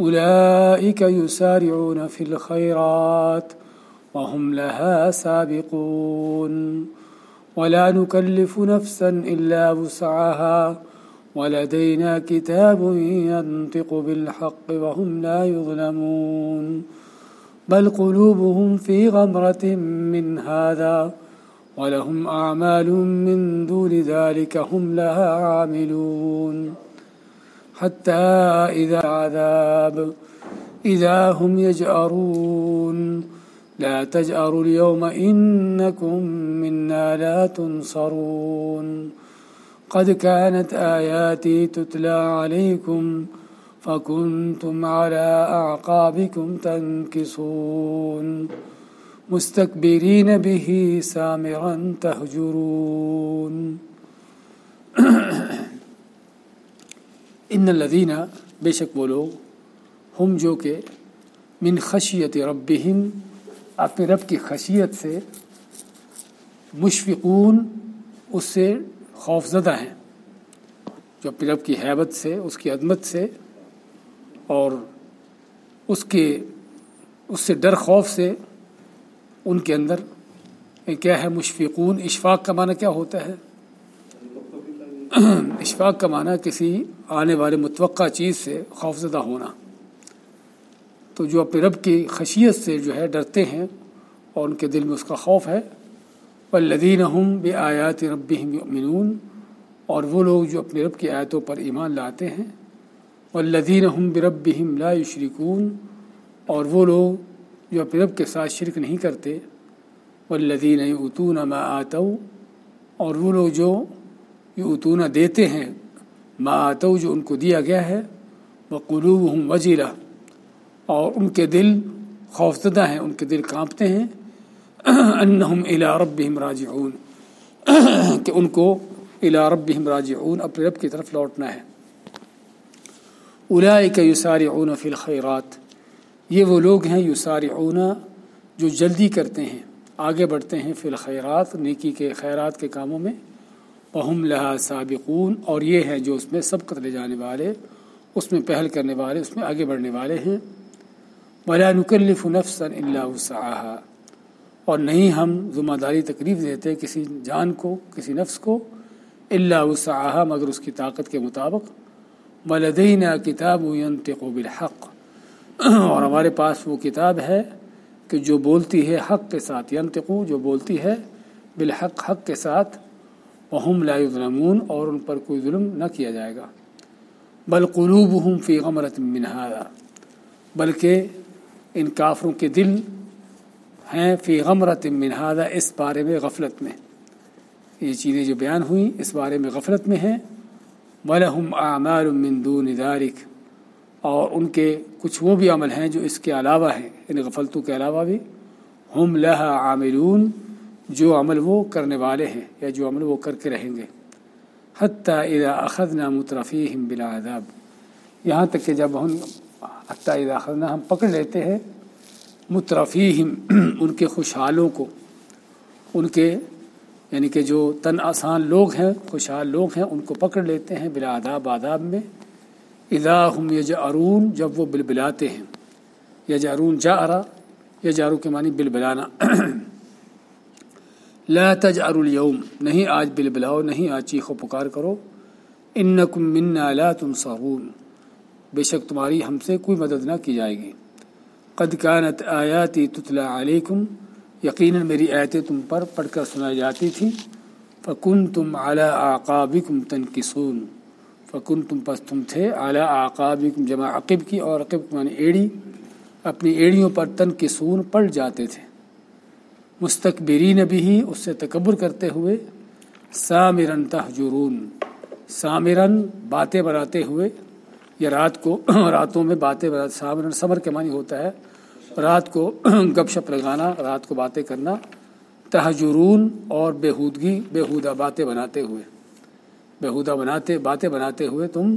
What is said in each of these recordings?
أولئك يسارعون في الخيرات وهم لها سابقون. ولا نكلف نفسا إلا وسعها. ولدينا كتاب ينطق بالحق وهم لا يظلمون. بل قلوبهم في غمرة من هذا ولهم أعمال من دون ذلك هم لها عاملون. حتى إذا عذاب، إذا هم يجأرون. لا تجأروا اليوم إنكم منا لا تنصرون. قد كانت آياتي تتلى عليكم فكنتم على أعقابكم تنكصون مستكبرين به سامرا تهجرون. ان الذین، بے شک وہ لوگ، ہم جو کہ من خشیت ربہم، اپنے رب کی خشیت سے مشفقون، اس سے خوف زدہ ہیں۔ جو اپنے رب کی حیبت سے، اس کی عدمت سے، اور اس کے، اس سے ڈر خوف سے ان کے اندر کیا ہے؟ مشفقون، اشفاق کا معنی کیا ہوتا ہے؟ اشفاق کا معنی کسی آنے والے متوقع چیز سے خوفزدہ ہونا۔ تو جو اپنے رب کی خشیت سے جو ہے ڈرتے ہیں اور ان کے دل میں اس کا خوف ہے والذین ہم بے آیات رب یؤمنون اور وہ لوگ جو اپنے رب کی آیتوں پر ایمان لاتے ہیں والذین ہم بربہم لا یشرکون اور وہ لوگ جو اپنے رب کے ساتھ شرک نہیں کرتے والذین یؤتون ما آتوا۔ اور وہ لوگ جو یؤتون دیتے ہیں ما جو ان کو دیا گیا ہے وہ قلوب ہوں وزیرہ اور ان کے دل خوفزدہ ہیں، ان کے دل کانپتے ہیں۔ انہم الا ربہم راجعون۔ کہ ان کو الا ربہم راجعون، اپنے رب کی طرف لوٹنا ہے۔ اولئک یسارعون فی الخیرات۔ یہ وہ لوگ ہیں یسارعون جو جلدی کرتے ہیں، آگے بڑھتے ہیں فی الخیرات، نیکی کے خیرات کے کاموں میں۔ پہم لہا سابقون اور یہ ہیں جو اس میں سبقت لے جانے والے، اس میں پہل کرنے والے، اس میں آگے بڑھنے والے ہیں۔ ولا نکلف نفسا الا وسعها۔ اور نہیں ہم ذمہ داری، تکلیف دیتے کسی جان کو، کسی نفس کو اللہ وسعها، مگر اس کی طاقت کے مطابق۔ ولدینا کتاب ينطق بالحق۔ اور ہمارے پاس وہ کتاب ہے کہ جو بولتی ہے حق کے ساتھ ینتقو جو بولتی ہے بالحق، حق کے ساتھ وہم لا ظلمون اور ان پر کوئی ظلم نہ کیا جائے گا۔ بل قلوب ہم فی غمرت منہارا بلکہ ان کافروں کے دل ہیں فی غمرت منہادا اس بارے میں غفلت میں۔ یہ چیزیں جو بیان ہوئیں اس بارے میں غفلت میں ہیں۔ بلحم اعمال من دون ذارک اور ان کے کچھ وہ بھی عمل ہیں جو اس کے علاوہ ہیں ان غفلتوں کے علاوہ بھی۔ ہم لہا عاملون جو عمل وہ کرنے والے ہیں یا جو عمل وہ کر کے رہیں گے۔ حتیٰ اذا اخذنا مترفیہم بلا عذاب یہاں تک کہ جب ہم حتیٰ اذا اخذنا ہم پکڑ لیتے ہیں مترفیہم ان کے خوشحالوں کو۔ ان کے یعنی کہ جو تن آسان لوگ ہیں، خوشحال لوگ ہیں، ان کو پکڑ لیتے ہیں بلا آداب آداب میں۔ اذا ہم یجعرون، جب وہ بلبلاتے ہیں۔ یجعرون جعرا، یجعرو کے معنی بلبلانا۔ لا تجعر اليوم. نہیں آج بل بلاؤ، نہیں آج چیخو پکار کرو۔ انکم منا لا تنصرون۔ بے شک تمہاری ہم سے کوئی مدد نہ کی جائے گی۔ قد كانت آیاتی تتلا علیکم۔ یقیناً میری آیتیں تم پر پڑھ کر سنائی جاتی تھیں۔ فکن تم اعلیٰ آقابکم تنکسون۔ فکن تم پس تم تھے اعلیٰ آقابکم، جمع عقب کی اور عقب معنی ایڑی۔ اپنی ایڑیوں پر تنکسون پڑ جاتے تھے۔ مستقبرین بھی اس سے تکبر کرتے ہوئے سامرن تحجرون سامرن باتیں بناتے ہوئے یا رات کو راتوں میں باتیں بناتے سامرن سمر کے معنی ہوتا ہے، رات کو گپ شپ لگانا، رات کو باتیں کرنا، تہجرون اور بےحودگی، بےحودہ باتیں بناتے ہوئے۔ بےحودہ بناتے، باتیں بناتے ہوئے تم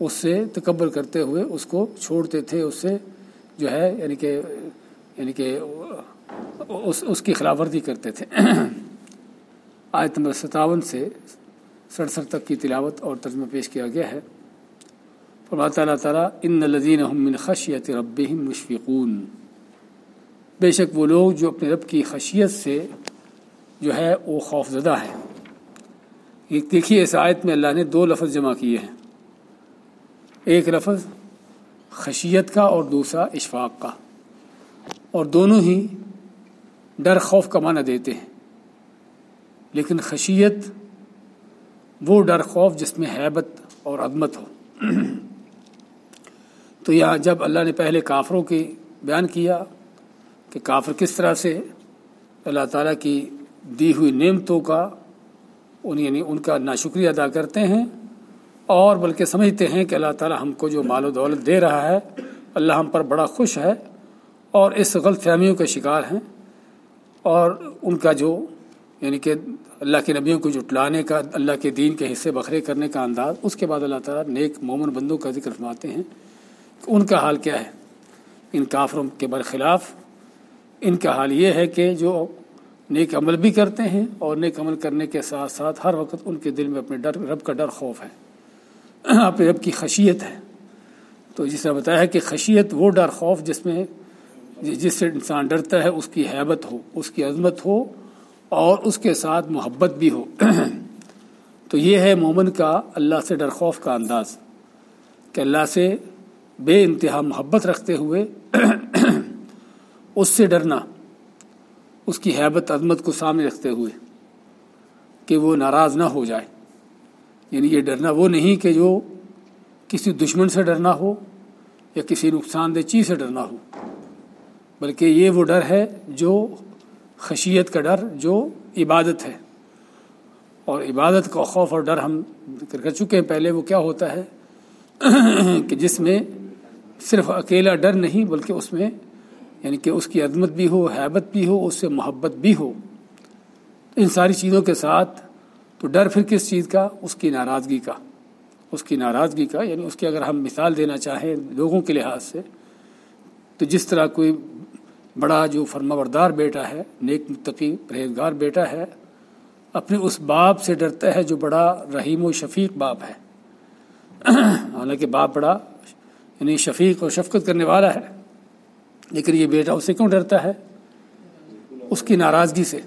اس سے تکبر کرتے ہوئے، اس کو چھوڑتے تھے، اس سے جو ہے یعنی کہ یعنی کہ اس اس کی خلاف ورزی کرتے تھے۔ آیت نمبر ستاون سے سڑسٹھ تک کی تلاوت اور ترجمہ پیش کیا گیا ہے۔ فرماتا اللہ تعالیٰ، ان لذین من خشیت رب مشفقون بے شک وہ لوگ جو اپنے رب کی خشیت سے جو ہے وہ خوف زدہ ہے دیکھیے، اس آیت میں اللہ نے دو لفظ جمع کیے ہیں۔ ایک لفظ خشیت کا اور دوسرا اشفاق کا۔ اور دونوں ہی ڈر خوف کا معنی دیتے ہیں۔ لیکن خشیت وہ ڈر خوف جس میں حیبت اور عدمت ہو۔ تو یہاں جب اللہ نے پہلے کافروں کی بیان کیا کہ کافر کس طرح سے اللہ تعالیٰ کی دی ہوئی نعمتوں کا ان یعنی ان کا ناشکریہ ادا کرتے ہیں اور بلکہ سمجھتے ہیں کہ اللہ تعالیٰ ہم کو جو مال و دولت دے رہا ہے، اللہ ہم پر بڑا خوش ہے اور اس غلط فہمیوں کے شکار ہیں۔ اور ان کا جو یعنی کہ اللہ کے نبیوں کو جٹلانے کا، اللہ کے دین کے حصے بکھرے کرنے کا انداز، اس کے بعد اللہ تعالیٰ نیک مومن بندوں کا ذکر فرماتے ہیں کہ ان کا حال کیا ہے۔ ان کافروں کے برخلاف، ان کا حال یہ ہے کہ جو نیک عمل بھی کرتے ہیں اور نیک عمل کرنے کے ساتھ ساتھ ہر وقت ان کے دل میں اپنے ڈر، رب کا ڈر خوف ہے، اپنے رب کی خشیت ہے۔ تو جس نے بتایا ہے کہ خشیت وہ ڈر خوف جس میں جس سے انسان ڈرتا ہے، اس کی حیبت ہو، اس کی عظمت ہو اور اس کے ساتھ محبت بھی ہو۔ تو یہ ہے مومن کا اللہ سے ڈر خوف کا انداز کہ اللہ سے بے انتہا محبت رکھتے ہوئے اس سے ڈرنا، اس کی حیبت، عظمت کو سامنے رکھتے ہوئے کہ وہ ناراض نہ ہو جائے۔ یعنی یہ ڈرنا وہ نہیں کہ جو کسی دشمن سے ڈرنا ہو یا کسی نقصان دہ چیز سے ڈرنا ہو۔ بلکہ یہ وہ ڈر ہے جو خشیت کا ڈر، جو عبادت ہے۔ اور عبادت کا خوف اور ڈر ہم ذکر کر چکے ہیں۔ پہلے وہ کیا ہوتا ہے کہ جس میں صرف اکیلا ڈر نہیں، بلکہ اس میں یعنی کہ اس کی عظمت بھی ہو، حیبت بھی ہو، اس سے محبت بھی ہو۔ ان ساری چیزوں کے ساتھ تو ڈر پھر کس چیز کا؟ اس کی ناراضگی کا۔ اس کی ناراضگی کا یعنی اس کی اگر ہم مثال دینا چاہیں لوگوں کے لحاظ سے تو جس طرح کوئی بڑا جو فرما بردار بیٹا ہے، نیک متقی پرہیزگار بیٹا ہے، اپنے اس باپ سے ڈرتا ہے جو بڑا رحیم و شفیق باپ ہے۔ حالانکہ باپ بڑا یعنی شفیق اور شفقت کرنے والا ہے، لیکن یہ بیٹا اس سے کیوں ڈرتا ہے؟ اس کی ناراضگی سے۔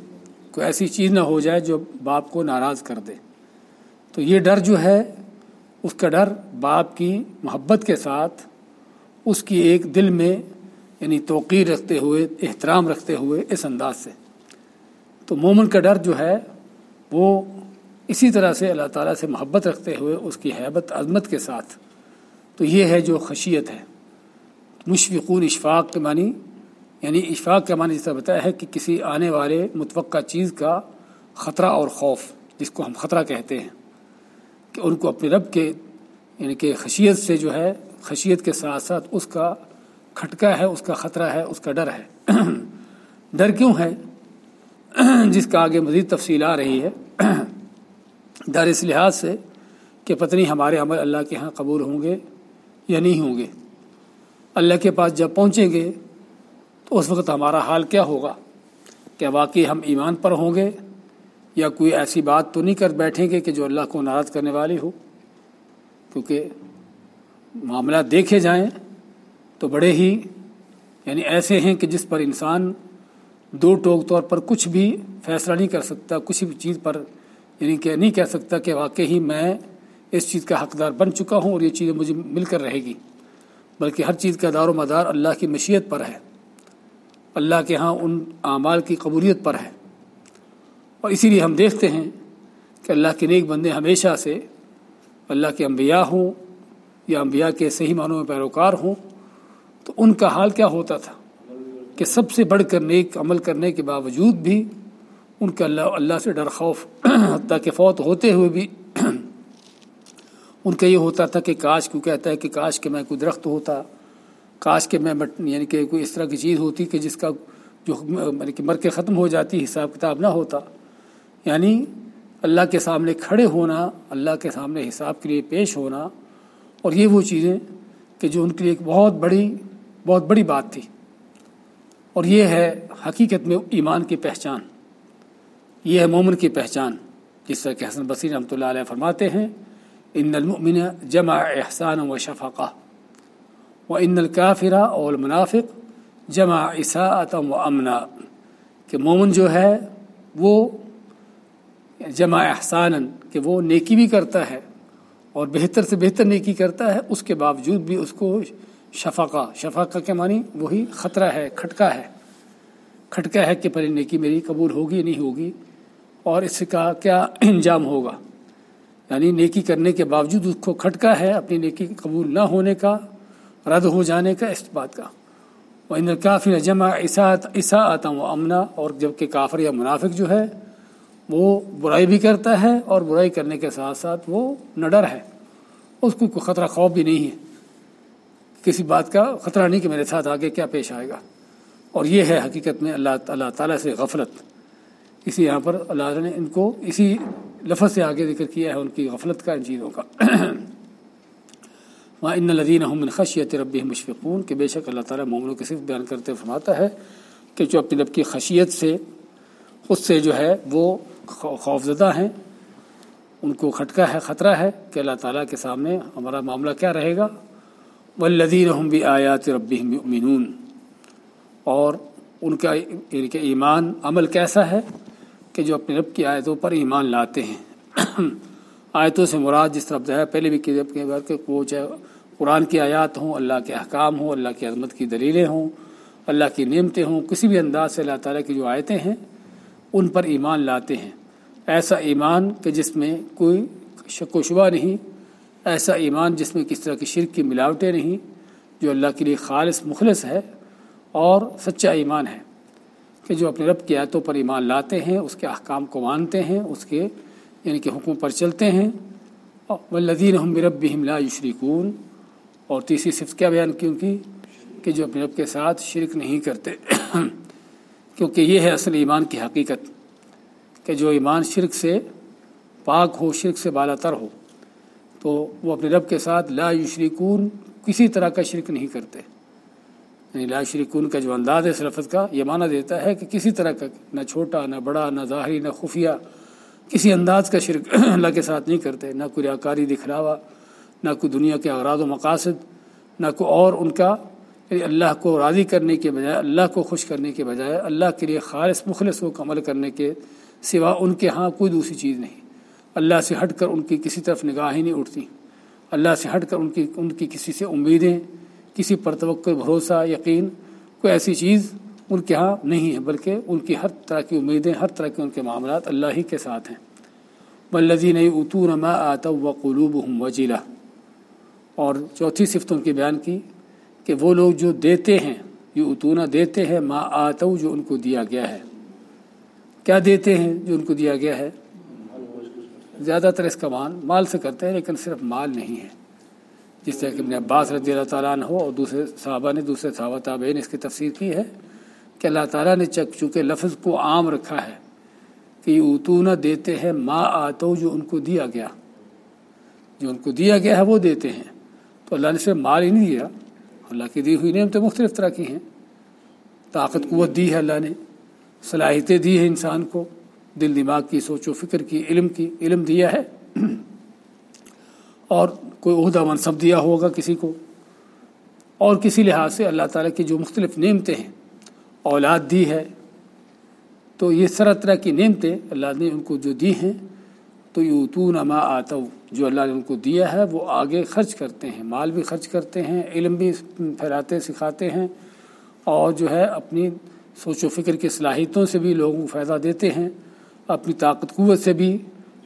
کوئی ایسی چیز نہ ہو جائے جو باپ کو ناراض کر دے۔ تو یہ ڈر جو ہے، اس کا ڈر باپ کی محبت کے ساتھ، اس کی ایک دل میں یعنی توقیر رکھتے ہوئے، احترام رکھتے ہوئے اس انداز سے۔ تو مومن کا ڈر جو ہے، وہ اسی طرح سے اللہ تعالیٰ سے محبت رکھتے ہوئے اس کی حیبت، عظمت کے ساتھ۔ تو یہ ہے جو خشیت ہے۔ مشفقون اشفاق کے معنی یعنی اشفاق کا معنی جیسا بتایا ہے کہ کسی آنے والے متوقع چیز کا خطرہ اور خوف، جس کو ہم خطرہ کہتے ہیں، کہ ان کو اپنے رب کے یعنی کہ خشیت سے جو ہے، خشیت کے ساتھ ساتھ اس کا کھٹکا ہے، اس کا خطرہ ہے، اس کا ڈر ہے۔ ڈر کیوں ہے؟ جس کا آگے مزید تفصیل آ رہی ہے۔ ڈر اس لحاظ سے کہ پتنی ہمارے عمل اللہ کے ہاں قبول ہوں گے یا نہیں ہوں گے۔ اللہ کے پاس جب پہنچیں گے تو اس وقت ہمارا حال کیا ہوگا؟ کیا واقعی ہم ایمان پر ہوں گے؟ یا کوئی ایسی بات تو نہیں کر بیٹھیں گے کہ جو اللہ کو ناراض کرنے والی ہو؟ کیونکہ معاملات دیکھے جائیں تو بڑے ہی یعنی ایسے ہیں کہ جس پر انسان دو ٹوک طور پر کچھ بھی فیصلہ نہیں کر سکتا، کچھ بھی چیز پر یعنی کہ نہیں کہہ سکتا کہ واقعی میں اس چیز کا حقدار بن چکا ہوں اور یہ چیزیں مجھے مل کر رہے گی۔ بلکہ ہر چیز کا دار و مدار اللہ کی مشیت پر ہے۔ اللہ کے ہاں ان اعمال کی قبولیت پر ہے۔ اور اسی لیے ہم دیکھتے ہیں کہ اللہ کے نیک بندے ہمیشہ سے اللہ کے انبیاء ہوں یا انبیاء کے صحیح معنوں میں پیروکار ہوں۔ تو ان کا حال کیا ہوتا تھا؟ کہ سب سے بڑھ کر نیک عمل کرنے کے باوجود بھی ان کا اللہ اللہ سے ڈر خوف حتیٰ کہ فوت ہوتے ہوئے بھی ان کا یہ ہوتا تھا کہ کاش کیوں کہتا ہے کہ کاش کہ میں کوئی درخت ہوتا، کاش کہ میں یعنی کہ کوئی اس طرح کی چیز ہوتی کہ جس کا جو یعنی کہ مر کے ختم ہو جاتی، حساب کتاب نہ ہوتا۔ یعنی اللہ کے سامنے کھڑے ہونا، اللہ کے سامنے حساب کے لیے پیش ہونا اور یہ وہ چیزیں کہ جو ان کے لیے ایک بہت بڑی بہت بڑی بات تھی۔ اور یہ ہے حقیقت میں ایمان کی پہچان۔ یہ ہے مومن کی پہچان۔ جس طرح کہ حسن بصیر رحمۃ اللہ علیہ فرماتے ہیں، ان المؤمن جمع احسان و شفقہ و ان الکافرہ اور المنافق جمع اساعتم و امنا کہ مومن جو ہے، وہ جمع احسان کہ وہ نیکی بھی کرتا ہے اور بہتر سے بہتر نیکی کرتا ہے، اس کے باوجود بھی اس کو شفقہ شفقہ کے معنی وہی خطرہ ہے، کھٹکا ہے۔ کھٹکا ہے کہ پہلے نیکی میری قبول ہوگی، نہیں ہوگی، اور اس کا کیا انجام ہوگا؟ یعنی نیکی کرنے کے باوجود اس کو کھٹکا ہے اپنی نیکی قبول نہ ہونے کا، رد ہو جانے کا اس بات کا۔ وہ اندر کافی جمع عیسات عیسیٰ آتا ہوں امنا اور جبکہ کافر یا منافق جو ہے، وہ برائی بھی کرتا ہے اور برائی کرنے کے ساتھ ساتھ وہ نڈر ہے۔ اس کو کوئی خطرہ خوف بھی نہیں ہے۔ کسی بات کا خطرہ نہیں کہ میرے ساتھ آگے کیا پیش آئے گا۔ اور یہ ہے حقیقت میں اللہ اللہ تعالیٰ سے غفلت۔ اسی یہاں پر اللہ نے ان کو اسی لفظ سے آگے ذکر کیا ہے ان کی غفلت کا ان چیزوں کا۔ وہاں ان لدین من خشیت رب مشفقون۔ کہ بے شک اللہ تعالیٰ مومنوں کے صرف بیان کرتے فرماتا ہے کہ جو اپنی رب کی خشیت سے، خود سے جو ہے وہ خوف زدہ ہیں، ان کو کھٹکا ہے، خطرہ ہے کہ اللہ تعالیٰ کے سامنے ہمارا معاملہ کیا رہے گا۔ والذین ہم بھی آیات رب یؤمنون۔ اور ان کا یعنی کہ ایمان عمل کیسا ہے کہ جو اپنے رب کی آیتوں پر ایمان لاتے ہیں۔ آیتوں سے مراد جس طرف ہے، پہلے بھی کہ وہ چاہے قرآن کی آیات ہوں، اللہ کے احکام ہوں، اللہ کی عظمت کی دلیلیں ہوں، اللہ کی نعمتیں ہوں، کسی بھی انداز سے اللہ تعالیٰ کی جو آیتیں ہیں، ان پر ایمان لاتے ہیں۔ ایسا ایمان کہ جس میں کوئی شک و شبہ نہیں ایسا ایمان جس میں کس طرح کی شرک کی ملاوٹیں نہیں، جو اللہ کے لیے خالص مخلص ہے اور سچا ایمان ہے، کہ جو اپنے رب کی آیتوں پر ایمان لاتے ہیں، اس کے احکام کو مانتے ہیں، اس کے یعنی کہ حکم پر چلتے ہیں۔ ولدین ہم رب لا یشریکون اور تیسری صفت کیا بیان کیونکہ کہ جو اپنے رب کے ساتھ شرک نہیں کرتے۔ کیونکہ یہ ہے اصل ایمان کی حقیقت، کہ جو ایمان شرک سے پاک ہو، شرک سے بالا تر ہو۔ تو وہ اپنے رب کے ساتھ لا یشریکون کسی طرح کا شرک نہیں کرتے۔ یعنی لا شریکون کا جو انداز ہے اس لفظ کا، یہ معنی دیتا ہے کہ کسی طرح کا، نہ چھوٹا، نہ بڑا، نہ ظاہری، نہ خفیہ، کسی انداز کا شرک اللہ کے ساتھ نہیں کرتے۔ نہ کوئی ریاکاری دکھلاوا، نہ کوئی دنیا کے اغراض و مقاصد، نہ کوئی اور ان کا۔ یعنی اللہ کو راضی کرنے کے بجائے، اللہ کو خوش کرنے کے بجائے، اللہ کے لیے خالص، مخلص کو عمل کرنے کے سوا ان کے ہاں کوئی دوسری چیز نہیں۔ اللہ سے ہٹ کر ان کی کسی طرف نگاہ ہی نہیں اٹھتی۔ اللہ سے ہٹ کر ان کی ان کی کسی سے امیدیں، کسی پر توقع، بھروسہ، یقین، کوئی ایسی چیز ان کے ہاں نہیں ہے، بلکہ ان کی ہر طرح کی امیدیں، ہر طرح کے ان کے معاملات اللہ ہی کے ساتھ ہیں۔ بلزی نئی اتون ما آتا و قلوب ہوں وجیلا اور چوتھی صفت ان کی بیان کی کہ وہ لوگ جو دیتے ہیں یہ اتونا دیتے ہیں ما آتو جو ان کو دیا گیا ہے۔ کیا دیتے ہیں جو ان کو دیا گیا ہے؟ زیادہ تر اس کا مان مال سے کرتے ہیں، لیکن صرف مال نہیں ہے۔ جس طرح کہ ابن عباس رضی اللہ تعالیٰ عنہ اور دوسرے صحابہ نے، دوسرے صحابہ تابعین نے اس کی تفسیر کی ہے کہ اللہ تعالیٰ نے چک، چونکہ لفظ کو عام رکھا ہے کہ یہ اتونا دیتے ہیں، ما آتو جو ان کو دیا گیا۔ جو ان کو دیا گیا ہے، وہ دیتے ہیں۔ تو اللہ نے صرف مال ہی نہیں دیا، اللہ کی دی ہوئی نعمتیں مختلف طرح کی ہیں۔ طاقت قوت دی ہے اللہ نے، صلاحیتیں دی ہیں انسان کو۔ دل دماغ کی، سوچ و فکر کی، علم کی، علم دیا ہے۔ اور کوئی عہدہ منصب دیا ہوگا کسی کو۔ اور کسی لحاظ سے اللہ تعالیٰ کی جو مختلف نعمتیں ہیں، اولاد دی ہے۔ تو یہ طرح طرح کی نعمتیں اللہ نے ان کو جو دی ہیں، تو یہ اتون اما آتا جو اللہ نے ان کو دیا ہے، وہ آگے خرچ کرتے ہیں۔ مال بھی خرچ کرتے ہیں، علم بھی پھیلاتے، سکھاتے ہیں۔ اور جو ہے، اپنی سوچ و فکر کی صلاحیتوں سے بھی لوگوں کو فائدہ دیتے ہیں۔ اپنی طاقت قوت سے بھی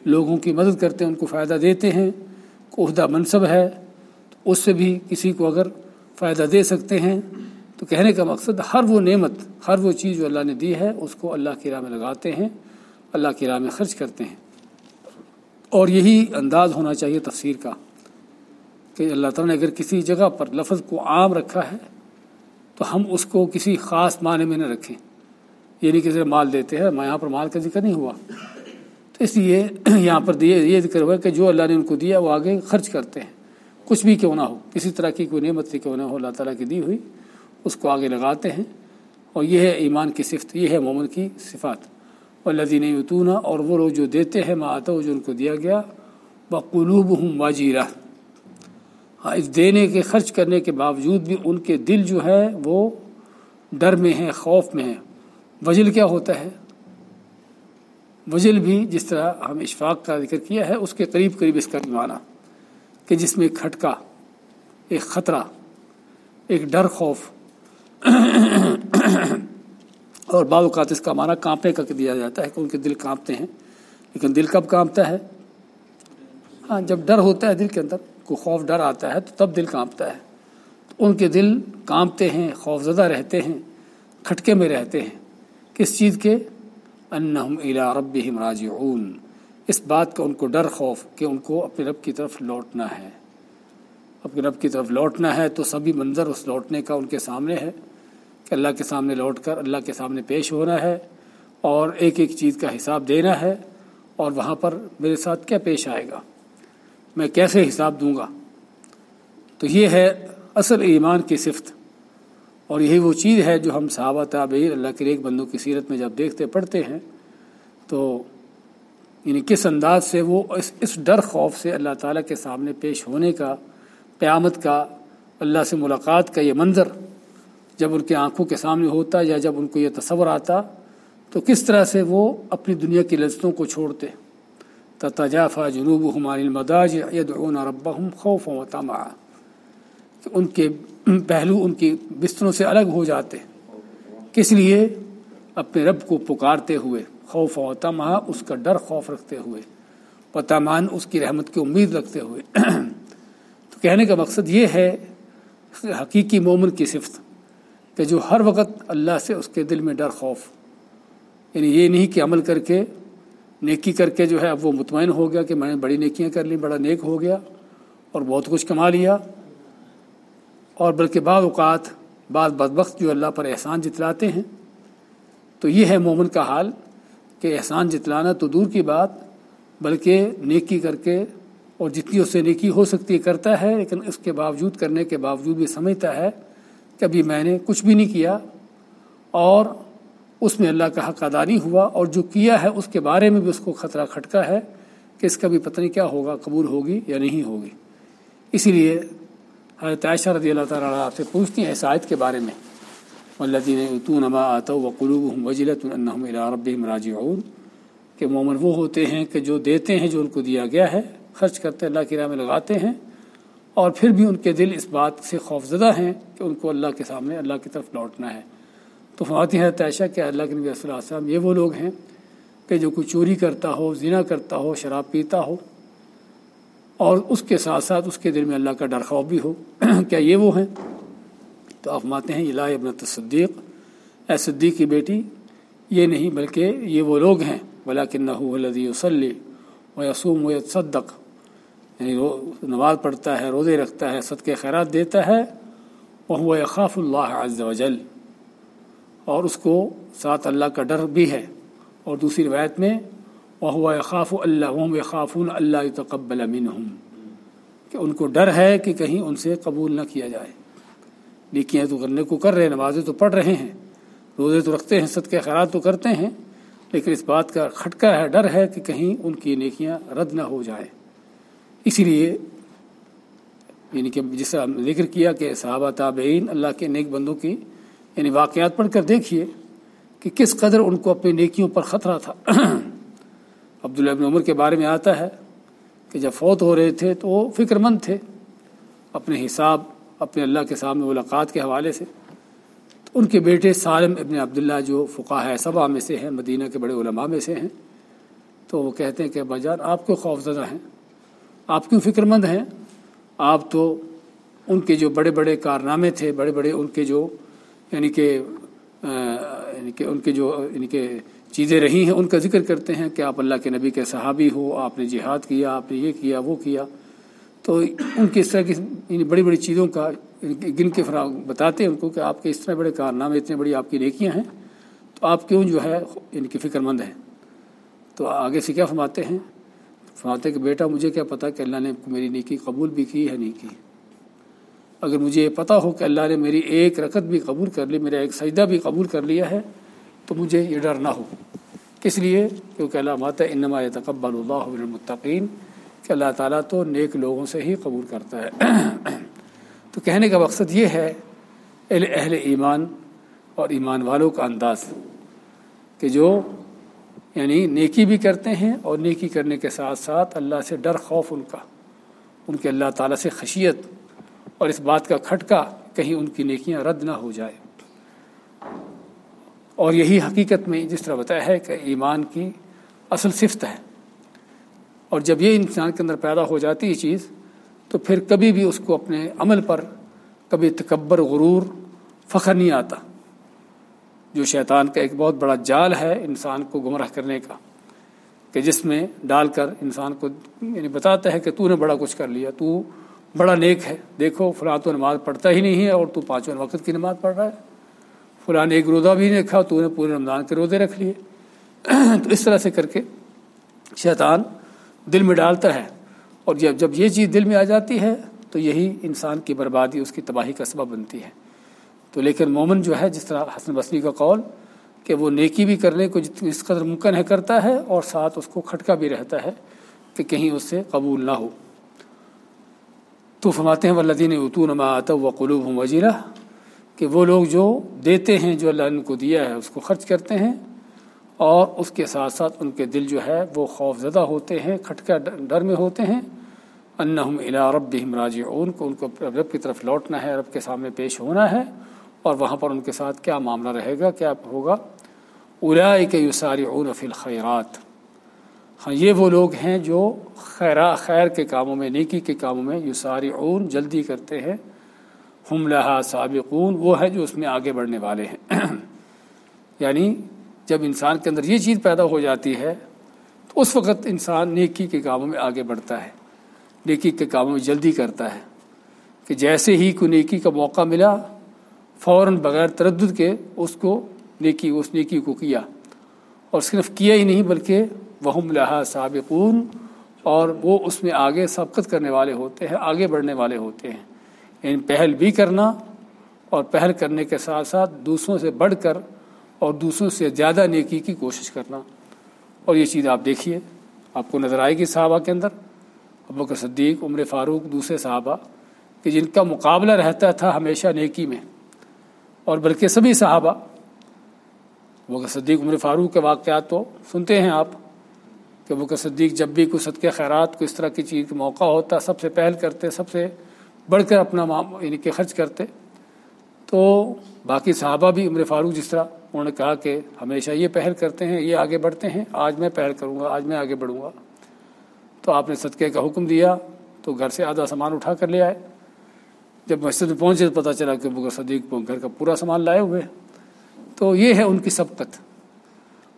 لوگوں کی مدد کرتے ہیں، ان کو فائدہ دیتے ہیں۔ عہدہ منصب ہے، تو اس سے بھی کسی کو اگر فائدہ دے سکتے ہیں، تو کہنے کا مقصد ہر وہ نعمت، ہر وہ چیز جو اللہ نے دی ہے، اس کو اللہ کی راہ میں لگاتے ہیں، اللہ کی راہ میں خرچ کرتے ہیں۔ اور یہی انداز ہونا چاہیے تفسیر کا، کہ اللہ تعالیٰ نے اگر کسی جگہ پر لفظ کو عام رکھا ہے، تو ہم اس کو کسی خاص معنی میں نہ رکھیں۔ یہ نہیں کسی مال دیتے ہیں، یہاں پر مال کا ذکر نہیں ہوا۔ تو اس لیے یہاں پر دیے یہ ذکر ہوا کہ جو اللہ نے ان کو دیا، وہ آگے خرچ کرتے ہیں۔ کچھ بھی کیوں نہ ہو، کسی طرح کی کوئی نعمت سے کیوں نہ ہو، اللہ تعالیٰ کی دی ہوئی، اس کو آگے لگاتے ہیں۔ اور یہ ہے ایمان کی صفت، یہ ہے مومن کی صفات۔ اور لذین یتونہ اور وہ لوگ جو دیتے ہیں ماں آتا جو ان کو دیا گیا وہ قلوب ہوں واجیرہ ہاں اس دینے کے، خرچ کرنے کے باوجود بھی ان کے دل جو ہے، وہ ڈر میں ہیں، خوف میں ہیں۔ وجل کیا ہوتا ہے؟ وجل بھی جس طرح ہم اشفاق کا ذکر کیا ہے، اس کے قریب قریب اس کا معنی کہ جس میں کھٹکا، ایک خطرہ، ایک ڈر، خوف اور بعض اوقات اس کا معنی کانپے کا دیا جاتا ہے کہ ان کے دل کانپتے ہیں، لیکن دل کب کانپتا ہے؟ ہاں جب ڈر ہوتا ہے دل کے اندر کو خوف، ڈر آتا ہے تو تب دل کانپتا ہے۔ تو ان کے دل کانپتے ہیں خوف زدہ رہتے ہیں، کھٹکے میں رہتے ہیں۔ کس چیز کے؟ انہم الا ربہم راجعون۔ اس بات کا ان کو ڈر خوف کہ ان کو اپنے رب کی طرف لوٹنا ہے۔ اپنے رب کی طرف لوٹنا ہے تو سبھی منظر اس لوٹنے کا ان کے سامنے ہے کہ اللہ کے سامنے لوٹ کر اللہ کے سامنے پیش ہونا ہے اور ایک ایک چیز کا حساب دینا ہے اور وہاں پر میرے ساتھ کیا پیش آئے گا؟ میں کیسے حساب دوں گا؟ تو یہ ہے اصل ایمان کی صفت۔ اور یہی وہ چیز ہے جو ہم صحابہ تابعین اللہ کے ایک بندوں کی سیرت میں جب دیکھتے پڑھتے ہیں، تو یعنی کس انداز سے وہ اس اس ڈر خوف سے اللہ تعالیٰ کے سامنے پیش ہونے کا، قیامت کا، اللہ سے ملاقات کا یہ منظر جب ان کی آنکھوں کے سامنے ہوتا یا جب ان کو یہ تصور آتا، تو کس طرح سے وہ اپنی دنیا کی لذتوں کو چھوڑتے۔ تجافہ جنوب ہماری المداج یدعون ربهم خوف و تما ان کے پہلو، ان کی بستروں سے الگ ہو جاتے۔ کس لیے؟ اپنے رب کو پکارتے ہوئے۔ خوف و تما اس کا ڈر خوف رکھتے ہوئے۔ و تمان اس کی رحمت کی امید رکھتے ہوئے۔ تو کہنے کا مقصد یہ ہے، حقیقی مومن کی صفت، کہ جو ہر وقت اللہ سے اس کے دل میں ڈر، خوف یعنی یہ نہیں کہ عمل کر کے، نیکی کر کے جو ہے، اب وہ مطمئن ہو گیا کہ میں نے بڑی نیکیاں کر لی بڑا نیک ہو گیا اور بہت کچھ کما لیا۔ اور بلکہ بعض اوقات بعض بدبخت جو اللہ پر احسان جتلاتے ہیں، تو یہ ہے مومن کا حال کہ احسان جتلانا تو دور کی بات، بلکہ نیکی کر کے اور جتنی اس سے نیکی ہو سکتی ہے کرتا ہے، لیکن اس کے باوجود، کرنے کے باوجود بھی سمجھتا ہے کہ ابھی میں نے کچھ بھی نہیں کیا اور اس میں اللہ کا حق ادا نہیں ہوا اور جو کیا ہے اس کے بارے میں بھی اس کو خطرہ کھٹکا ہے کہ اس کا بھی پتہ نہیں کیا ہوگا، قبول ہوگی یا نہیں ہوگی۔ اسی لیے حضرت عائشہ رضی اللہ تعالیٰ آپ سے پوچھتی ہیں اس آیت کے بارے میں والذین تو نما آتا و قلوب وجلت النحم رب راجعون۔ کہ مومن وہ ہوتے ہیں کہ جو دیتے ہیں جو ان کو دیا گیا ہے، خرچ کرتے اللہ کی راہ میں لگاتے ہیں۔ اور پھر بھی ان کے دل اس بات سے خوف زدہ ہیں کہ ان کو اللہ کے سامنے اللہ کی طرف لوٹنا ہے۔ تو فواتی ہے عائشہ کہ اللہ کے نبی صلی اللہ علیہ وسلم یہ وہ لوگ ہیں کہ جو کوئی چوری کرتا ہو، زنا کرتا ہو، شراب پیتا ہو اور اس کے ساتھ ساتھ اس کے دل میں اللہ کا ڈر خوف بھی ہو۔ کیا یہ وہ ہیں؟ تو آپ ماتے ہیں الہ ابن تصدیق اے صدیق کی بیٹی، یہ نہیں بلکہ یہ وہ لوگ ہیں۔ بلا کہ الدی وسلی و یسوم و صدق یعنی نماز پڑھتا ہے، روزے رکھتا ہے، صدقے، خیرات دیتا ہے۔ وہ خاف اللہ عز و جل اور اس کو ساتھ اللہ کا ڈر بھی ہے۔ اور دوسری روایت میں وہ خاف اللہ خافون اللہ تقبل امن کہ ان کو ڈر ہے کہ کہیں ان سے قبول نہ کیا جائے۔ نیکیاں تو کرنے کو کر رہے ہیں، نمازیں تو پڑھ رہے ہیں، روزے تو رکھتے ہیں، صدقے، خیرات تو کرتے ہیں، لیکن اس بات کا کھٹکا ہے، ڈر ہے کہ کہیں ان کی نیکیاں رد نہ ہو جائے اسی لیے یعنی کہ جس طرح ذکر کیا کہ صحابہ تابعین اللہ کے نیک بندوں کی یعنی واقعات پڑھ کر دیکھیے کہ کس قدر ان کو اپنی نیکیوں پر خطرہ تھا۔ عبداللہ ابن عمر کے بارے میں آتا ہے کہ جب فوت ہو رہے تھے تو وہ فکر مند تھے، اپنے حساب، اپنے اللہ کے سامنے ملاقات کے حوالے سے۔ تو ان کے بیٹے سالم ابن عبداللہ جو فقہ ہے صبا میں سے ہیں، مدینہ کے بڑے علماء میں سے ہیں، تو وہ کہتے ہیں کہ بجان آپ کو خوف زدہ ہیں؟ آپ کیوں فکر مند ہیں؟ آپ تو ان کے جو بڑے بڑے کارنامے تھے، بڑے بڑے ان کے جو یعنی کہ یعنی کہ ان کے جو یعنی کہ چیزیں رہی ہیں، ان کا ذکر کرتے ہیں کہ آپ اللہ کے نبی کے صحابی ہو، آپ نے جہاد کیا، آپ نے یہ کیا، وہ کیا۔ تو ان کی اس طرح کی یعنی بڑی بڑی چیزوں کا گن کے فراغ بتاتے ہیں ان کو کہ آپ کے اس طرح بڑے کارنامے اتنے بڑی آپ کی نیکیاں ہیں، تو آپ کیوں جو ہے ان کی فکر مند ہیں؟ تو آگے سے کیا فرماتے ہیں؟ فرماتے کہ بیٹا، مجھے کیا پتا کہ اللہ نے میری نیکی قبول بھی کی ہے، نہیں کی؟ اگر مجھے یہ پتہ ہو کہ اللہ نے میری ایک رکت بھی قبول کر لی، میرا ایک سجدہ بھی قبول کر لیا ہے تو مجھے یہ ڈر نہ ہو۔ کس لیے؟ کیونکہ اللہ ماتا انما تقبل اللہ المطقین کہ اللہ تعالیٰ تو نیک لوگوں سے ہی قبول کرتا ہے۔ تو کہنے کا مقصد یہ ہے، اہل اہل ایمان اور ایمان والوں کا انداز کہ جو یعنی نیکی بھی کرتے ہیں اور نیکی کرنے کے ساتھ ساتھ اللہ سے ڈر، خوف ان کا، ان کے اللہ تعالیٰ سے خشیت اور اس بات کا کھٹکا کہیں ان کی نیکیاں رد نہ ہو جائے۔ اور یہی حقیقت میں جس طرح بتایا ہے کہ ایمان کی اصل صفت ہے۔ اور جب یہ انسان کے اندر پیدا ہو جاتی ہے چیز، تو پھر کبھی بھی اس کو اپنے عمل پر کبھی تکبر، غرور، فخر نہیں آتا۔ جو شیطان کا ایک بہت بڑا جال ہے انسان کو گمراہ کرنے کا، کہ جس میں ڈال کر انسان کو یعنی بتاتا ہے کہ تو نے بڑا کچھ کر لیا، تو بڑا نیک ہے، دیکھو فلاں تو نماز پڑھتا ہی نہیں ہے اور تو پانچوں وقت کی نماز پڑھ رہا ہے۔ فلاں ایک روزہ بھی نہیں رکھا تو نے پورے رمضان کے روزے رکھ لیے۔ تو اس طرح سے کر کے شیطان دل میں ڈالتا ہے۔ اور جب جب یہ چیز دل میں آ جاتی ہے تو یہی انسان کی بربادی، اس کی تباہی کا سبب بنتی ہے۔ تو لیکن مومن جو ہے، جس طرح حسن بصری کا قول کہ وہ نیکی بھی کرنے کو جس قدر ممکن ہے، کرتا ہے اور ساتھ اس کو کھٹکا بھی رہتا ہے کہ کہیں اس سے قبول نہ ہو۔ تو فرماتے ہیں ولدین اتو نما و قلوب ہوں وزیرہ کہ وہ لوگ جو دیتے ہیں، جو اللہ نے کو دیا ہے، اس کو خرچ کرتے ہیں اور اس کے ساتھ ساتھ ان کے دل جو ہے وہ خوف زدہ ہوتے ہیں، کھٹکا ڈر میں ہوتے ہیں۔ انہم الا رب راجعون کو ان کو رب کی طرف لوٹنا ہے، رب کے سامنے پیش ہونا ہے اور وہاں پر ان کے ساتھ کیا معاملہ رہے گا، کیا ہوگا؟ الاء کے یسارعون فی الخیرات۔ ہاں یہ وہ لوگ ہیں جو خیرا، خیر کے کاموں میں، نیکی کے کاموں میں یسارعون، جلدی کرتے ہیں۔ ہم لہا سابقون، وہ ہے جو اس میں آگے بڑھنے والے ہیں۔ یعنی جب انسان کے اندر یہ چیز پیدا ہو جاتی ہے، تو اس وقت انسان نیکی کے کاموں میں آگے بڑھتا ہے۔ نیکی کے کاموں میں جلدی کرتا ہے۔ کہ جیسے ہی کوئی نیکی کا موقع ملا، فوراً بغیر تردد کے اس کو نیکی، اس نیکی کو کیا۔ اور صرف کیا ہی نہیں، بلکہ وہم لہا سابقون، اور وہ اس میں آگے سبقت کرنے والے ہوتے ہیں، آگے بڑھنے والے ہوتے ہیں۔ یعنی پہل بھی کرنا اور پہل کرنے کے ساتھ ساتھ دوسروں سے بڑھ کر اور دوسروں سے زیادہ نیکی کی کوشش کرنا اور یہ چیز آپ دیکھیے، آپ کو نظر آئے گی صحابہ کے اندر، ابو صدیق، عمر فاروق، دوسرے صحابہ، کہ جن کا مقابلہ رہتا تھا ہمیشہ نیکی میں، اور بلکہ سبھی صحابہ، ابو صدیق، عمر فاروق کے واقعات تو سنتے ہیں آپ، کہ ابو صدیق جب بھی کوئی صدقہ خیرات کو اس طرح کی چیز کا موقع ہوتا، سب سے پہل کرتے، سب سے بڑھ کر اپنا یعنی کہ خرچ کرتے۔ تو باقی صحابہ بھی عمر فاروق جس طرح انہوں نے کہا کہ ہمیشہ یہ پہل کرتے ہیں، یہ آگے بڑھتے ہیں، آج میں پہل کروں گا، آج میں آگے بڑھوں گا۔ تو آپ نے صدقے کا حکم دیا، تو گھر سے آدھا سامان اٹھا کر لے آئے۔ جب مسجد میں پہنچے تو پتہ چلا کہ بغیر صدیق گھر کا پورا سامان لائے ہوئے تو یہ ہے ان کی سبقت۔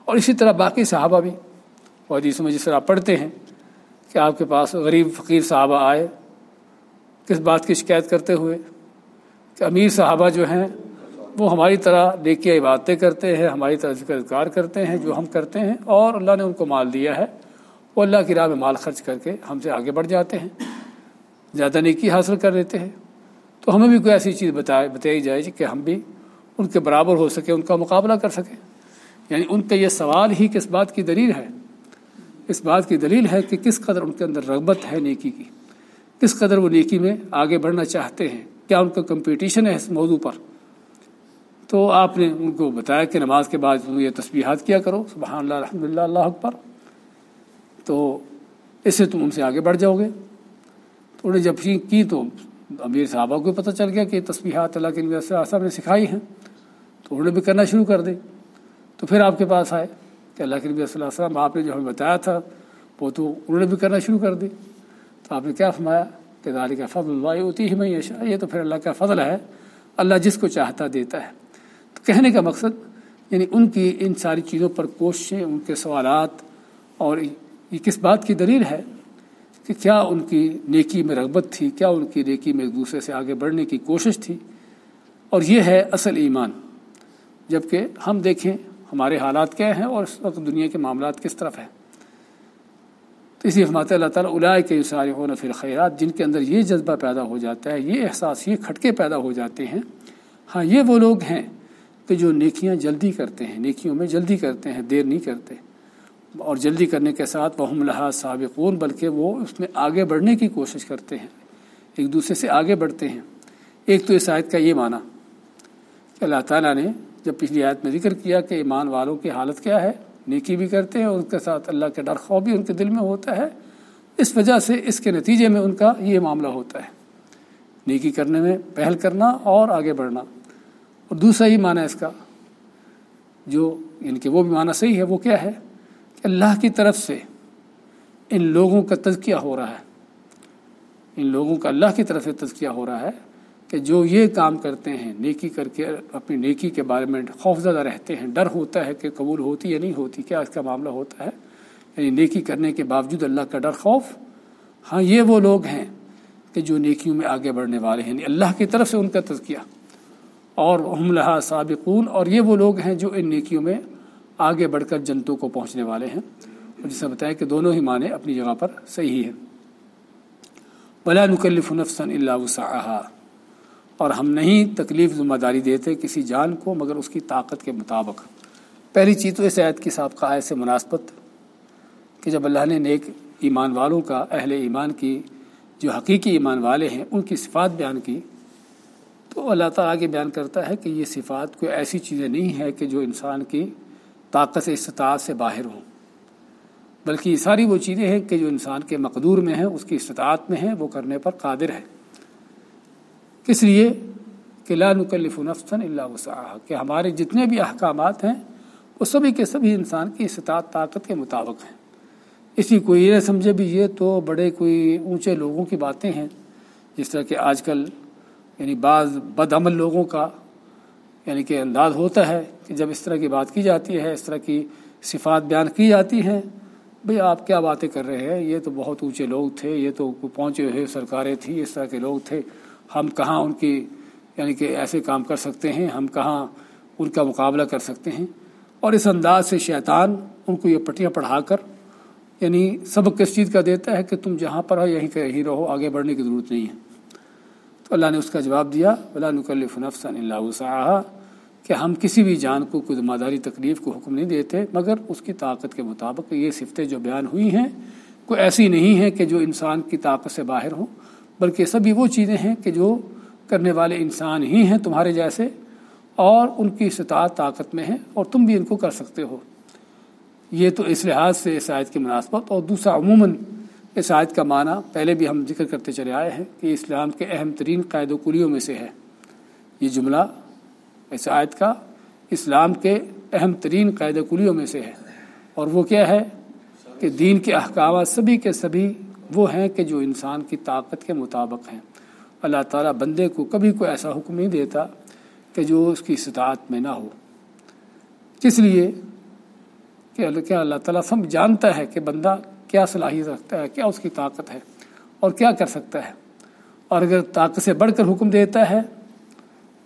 اور اسی طرح باقی صحابہ بھی۔ اور حدیث میں جس طرح پڑھتے ہیں کہ آپ کے پاس غریب فقیر صحابہ آئے کس بات کی شکایت کرتے ہوئے کہ امیر صحابہ جو ہیں، وہ ہماری طرح دیکھ عبادتیں کرتے ہیں، ہماری طرح ذکر اذکار کرتے ہیں، جو ہم کرتے ہیں، اور اللہ نے ان کو مال دیا ہے، وہ اللہ کی راہ میں مال خرچ کر کے ہم سے آگے بڑھ جاتے ہیں، زیادہ نیکی حاصل کر لیتے ہیں۔ تو ہمیں بھی کوئی ایسی چیز بتائے بتائی جائے کہ ہم بھی ان کے برابر ہو سکے ان کا مقابلہ کر سکیں۔ یعنی ان کا یہ سوال ہی کس بات کی دلیل ہے؟ اس بات کی دلیل ہے کہ کس قدر ان کے اندر رغبت ہے نیکی کی۔ کس قدر وہ نیکی میں آگے بڑھنا چاہتے ہیں؟ کیا ان کا کمپٹیشن ہے اس موضوع پر؟ تو آپ نے ان کو بتایا کہ نماز کے بعد یہ تسبیحات کیا کرو، سبحان اللہ الحمد للہ اللہ اکبر۔ تو اس سے تم ان سے آگے بڑھ جاؤ گے۔ تو انہیں جب کی تو امیر صحابہ کو پتہ چل گیا کہ تسبیحات اللہ کے نبی صاحب نے سکھائی ہیں۔ تو انہوں نے بھی کرنا شروع کر دے۔ تو پھر آپ کے پاس آئے کہ اللہ کے نبی صلی اللہ علیہ وسلم آپ نے جو ہمیں بتایا تھا، وہ تو انہوں نے بھی کرنا شروع کر دی تو آپ نے کیا فرمایا کہ داری کا فضل اللہ ہوتی ہی میں یہ تو پھر اللہ کا فضل ہے۔ اللہ جس کو چاہتا دیتا ہے۔ تو کہنے کا مقصد یعنی ان کی ان ساری چیزوں پر کوششیں، ان کے سوالات اور یہ کس بات کی دلیل ہے کہ کیا ان کی نیکی میں رغبت تھی، کیا ان کی نیکی میں ایک دوسرے سے آگے بڑھنے کی کوشش تھی۔ اور یہ ہے اصل ایمان۔ جبکہ ہم دیکھیں ہمارے حالات کیا ہیں اور اس وقت دنیا کے معاملات کس طرف ہیں۔ تو اسی حمات اللہ تعالیٰ الائے کے سارے ہو نفر خیرات جن کے اندر یہ جذبہ پیدا ہو جاتا ہے، یہ احساس، یہ کھٹکے پیدا ہو جاتے ہیں۔ ہاں یہ وہ لوگ ہیں کہ جو نیکیاں جلدی کرتے ہیں، نیکیوں میں جلدی کرتے ہیں، دیر نہیں کرتے۔ اور جلدی کرنے کے ساتھ وہ لحاظ سابقون، بلکہ وہ اس میں آگے بڑھنے کی کوشش کرتے ہیں، ایک دوسرے سے آگے بڑھتے ہیں۔ ایک تو اس آیت کا یہ معنی کہ اللہ تعالیٰ نے جب پچھلی آیت میں ذکر کیا کہ ایمان والوں کی حالت کیا ہے نیکی بھی کرتے ہیں اور ان کے ساتھ اللہ کے ڈر خوف بھی ان کے دل میں ہوتا ہے۔ اس وجہ سے اس کے نتیجے میں ان کا یہ معاملہ ہوتا ہے۔ نیکی کرنے میں پہل کرنا اور آگے بڑھنا۔ اور دوسرا ہی معنی اس کا، جو یعنی ان کے وہ بھی معنی صحیح ہے، وہ کیا ہے؟ کہ اللہ کی طرف سے ان لوگوں کا تزکیہ ہو رہا ہے۔ ان لوگوں کا اللہ کی طرف سے تزکیہ ہو رہا ہے۔ کہ جو یہ کام کرتے ہیں، نیکی کر کے اپنی نیکی کے بارے میں خوف زدہ رہتے ہیں، ڈر ہوتا ہے کہ قبول ہوتی یا نہیں ہوتی، کیا اس کا معاملہ ہوتا ہے؟ یعنی نیکی کرنے کے باوجود اللہ کا ڈر، خوف؟ ہاں یہ وہ لوگ ہیں کہ جو نیکیوں میں آگے بڑھنے والے ہیں۔ یعنی اللہ کی طرف سے ان کا تزکیہ۔ اور ہم لہا سابقون، اور یہ وہ لوگ ہیں جو ان نیکیوں میں آگے بڑھ کر جنتوں کو پہنچنے والے ہیں۔ اور جسے بتایا کہ دونوں ہی معنی اپنی جگہ پر صحیح ہیں۔ بلا نکلف نفسن اللہ وسعہ اور ہم نہیں تکلیف ذمہ داری دیتے کسی جان کو مگر اس کی طاقت کے مطابق۔ پہلی چیز تو اس عید کی سابقہ آئے سے مناسبت کہ جب اللہ نے نیک ایمان والوں کا، اہل ایمان کی، جو حقیقی ایمان والے ہیں، ان کی صفات بیان کی، تو اللہ تعالیٰ آگے بیان کرتا ہے کہ یہ صفات کوئی ایسی چیزیں نہیں ہے کہ جو انسان کی طاقت استطاعت سے باہر ہوں۔ بلکہ یہ ساری وہ چیزیں ہیں کہ جو انسان کے مقدور میں ہیں، اس کی استطاعت میں ہیں، وہ کرنے پر قادر ہے۔ کس لیے کہ لا نکلف نفسن اللہ وسعہ کہ ہمارے جتنے بھی احکامات ہیں، وہ سبھی کے سبھی انسان کی استطاعت، طاقت کے مطابق ہیں۔ اسی کوئی یہ سمجھے بھی یہ تو بڑے کوئی اونچے لوگوں کی باتیں ہیں، جس طرح کہ آج کل یعنی بعض بد عمل لوگوں کا یعنی کہ انداز ہوتا ہے کہ جب اس طرح کی بات کی جاتی ہے، اس طرح کی صفات بیان کی جاتی ہیں، بھئی آپ کیا باتیں کر رہے ہیں؟ یہ تو بہت اونچے لوگ تھے، یہ تو پہنچے ہوئے سرکاریں تھیں، اس طرح کے لوگ تھے۔ ہم کہاں ان کی یعنی کہ ایسے کام کر سکتے ہیں، ہم کہاں ان کا مقابلہ کر سکتے ہیں۔ اور اس انداز سے شیطان ان کو یہ پٹیاں پڑھا کر یعنی سبق کس چیز کا دیتا ہے کہ تم جہاں پر ہو یہیں کہ رہو، آگے بڑھنے کی ضرورت نہیں ہے۔ تو اللہ نے اس کا جواب دیا بلا نکلف نفسا اللہ وسعہ کہ ہم کسی بھی جان کو، کوئی ذمہ داری، تکلیف کو حکم نہیں دیتے، مگر اس کی طاقت کے مطابق یہ صفتیں جو بیان ہوئی ہیں، کوئی ایسی نہیں ہیں کہ جو انسان کی طاقت سے باہر ہوں بلکہ سبھی وہ چیزیں ہیں کہ جو کرنے والے انسان ہی ہیں تمہارے جیسے اور ان کی استطاعت طاقت میں ہے اور تم بھی ان کو کر سکتے ہو۔ یہ تو اس لحاظ سے اس آیت کی مناسبت اور دوسرا عموماً اس آیت کا معنی پہلے بھی ہم ذکر کرتے چلے آئے ہیں کہ اسلام کے اہم ترین قائد و کلیوں میں سے ہے۔ یہ جملہ اس آیت کا اسلام کے اہم ترین قاعدہ کلیوں میں سے ہے۔ اور وہ کیا ہے کہ دین کے احکامات سبھی کے سبھی وہ ہیں کہ جو انسان کی طاقت کے مطابق ہیں۔ اللہ تعالیٰ بندے کو کبھی کوئی ایسا حکم نہیں دیتا کہ جو اس کی استطاعت میں نہ ہو۔ کس لیے کہ اللہ کیا اللہ تعالیٰ سب جانتا ہے کہ بندہ کیا صلاحیت رکھتا ہے، کیا اس کی طاقت ہے اور کیا کر سکتا ہے۔ اور اگر طاقت سے بڑھ کر حکم دیتا ہے،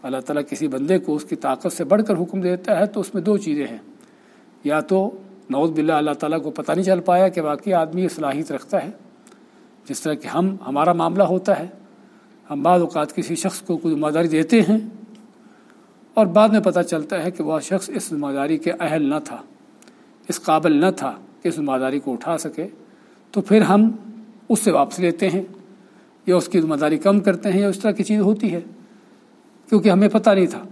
اللہ تعالیٰ کسی بندے کو اس کی طاقت سے بڑھ کر حکم دیتا ہے تو اس میں دو چیزیں ہیں۔ یا تو نوز باللہ اللہ تعالیٰ کو پتہ نہیں چل پایا کہ واقعی آدمی یہ صلاحیت رکھتا ہے جس طرح کہ ہم، ہمارا معاملہ ہوتا ہے۔ ہم بعض اوقات کسی شخص کو کوئی ذمہ داری دیتے ہیں اور بعد میں پتہ چلتا ہے کہ وہ شخص اس ذمہ داری کے اہل نہ تھا، اس قابل نہ تھا کہ اس ذمہ داری کو اٹھا سکے۔ تو پھر ہم اس سے واپس لیتے ہیں یا اس کی ذمہ داری کم کرتے ہیں یا اس طرح کی چیز ہوتی ہے، کیونکہ ہمیں پتہ نہیں تھا۔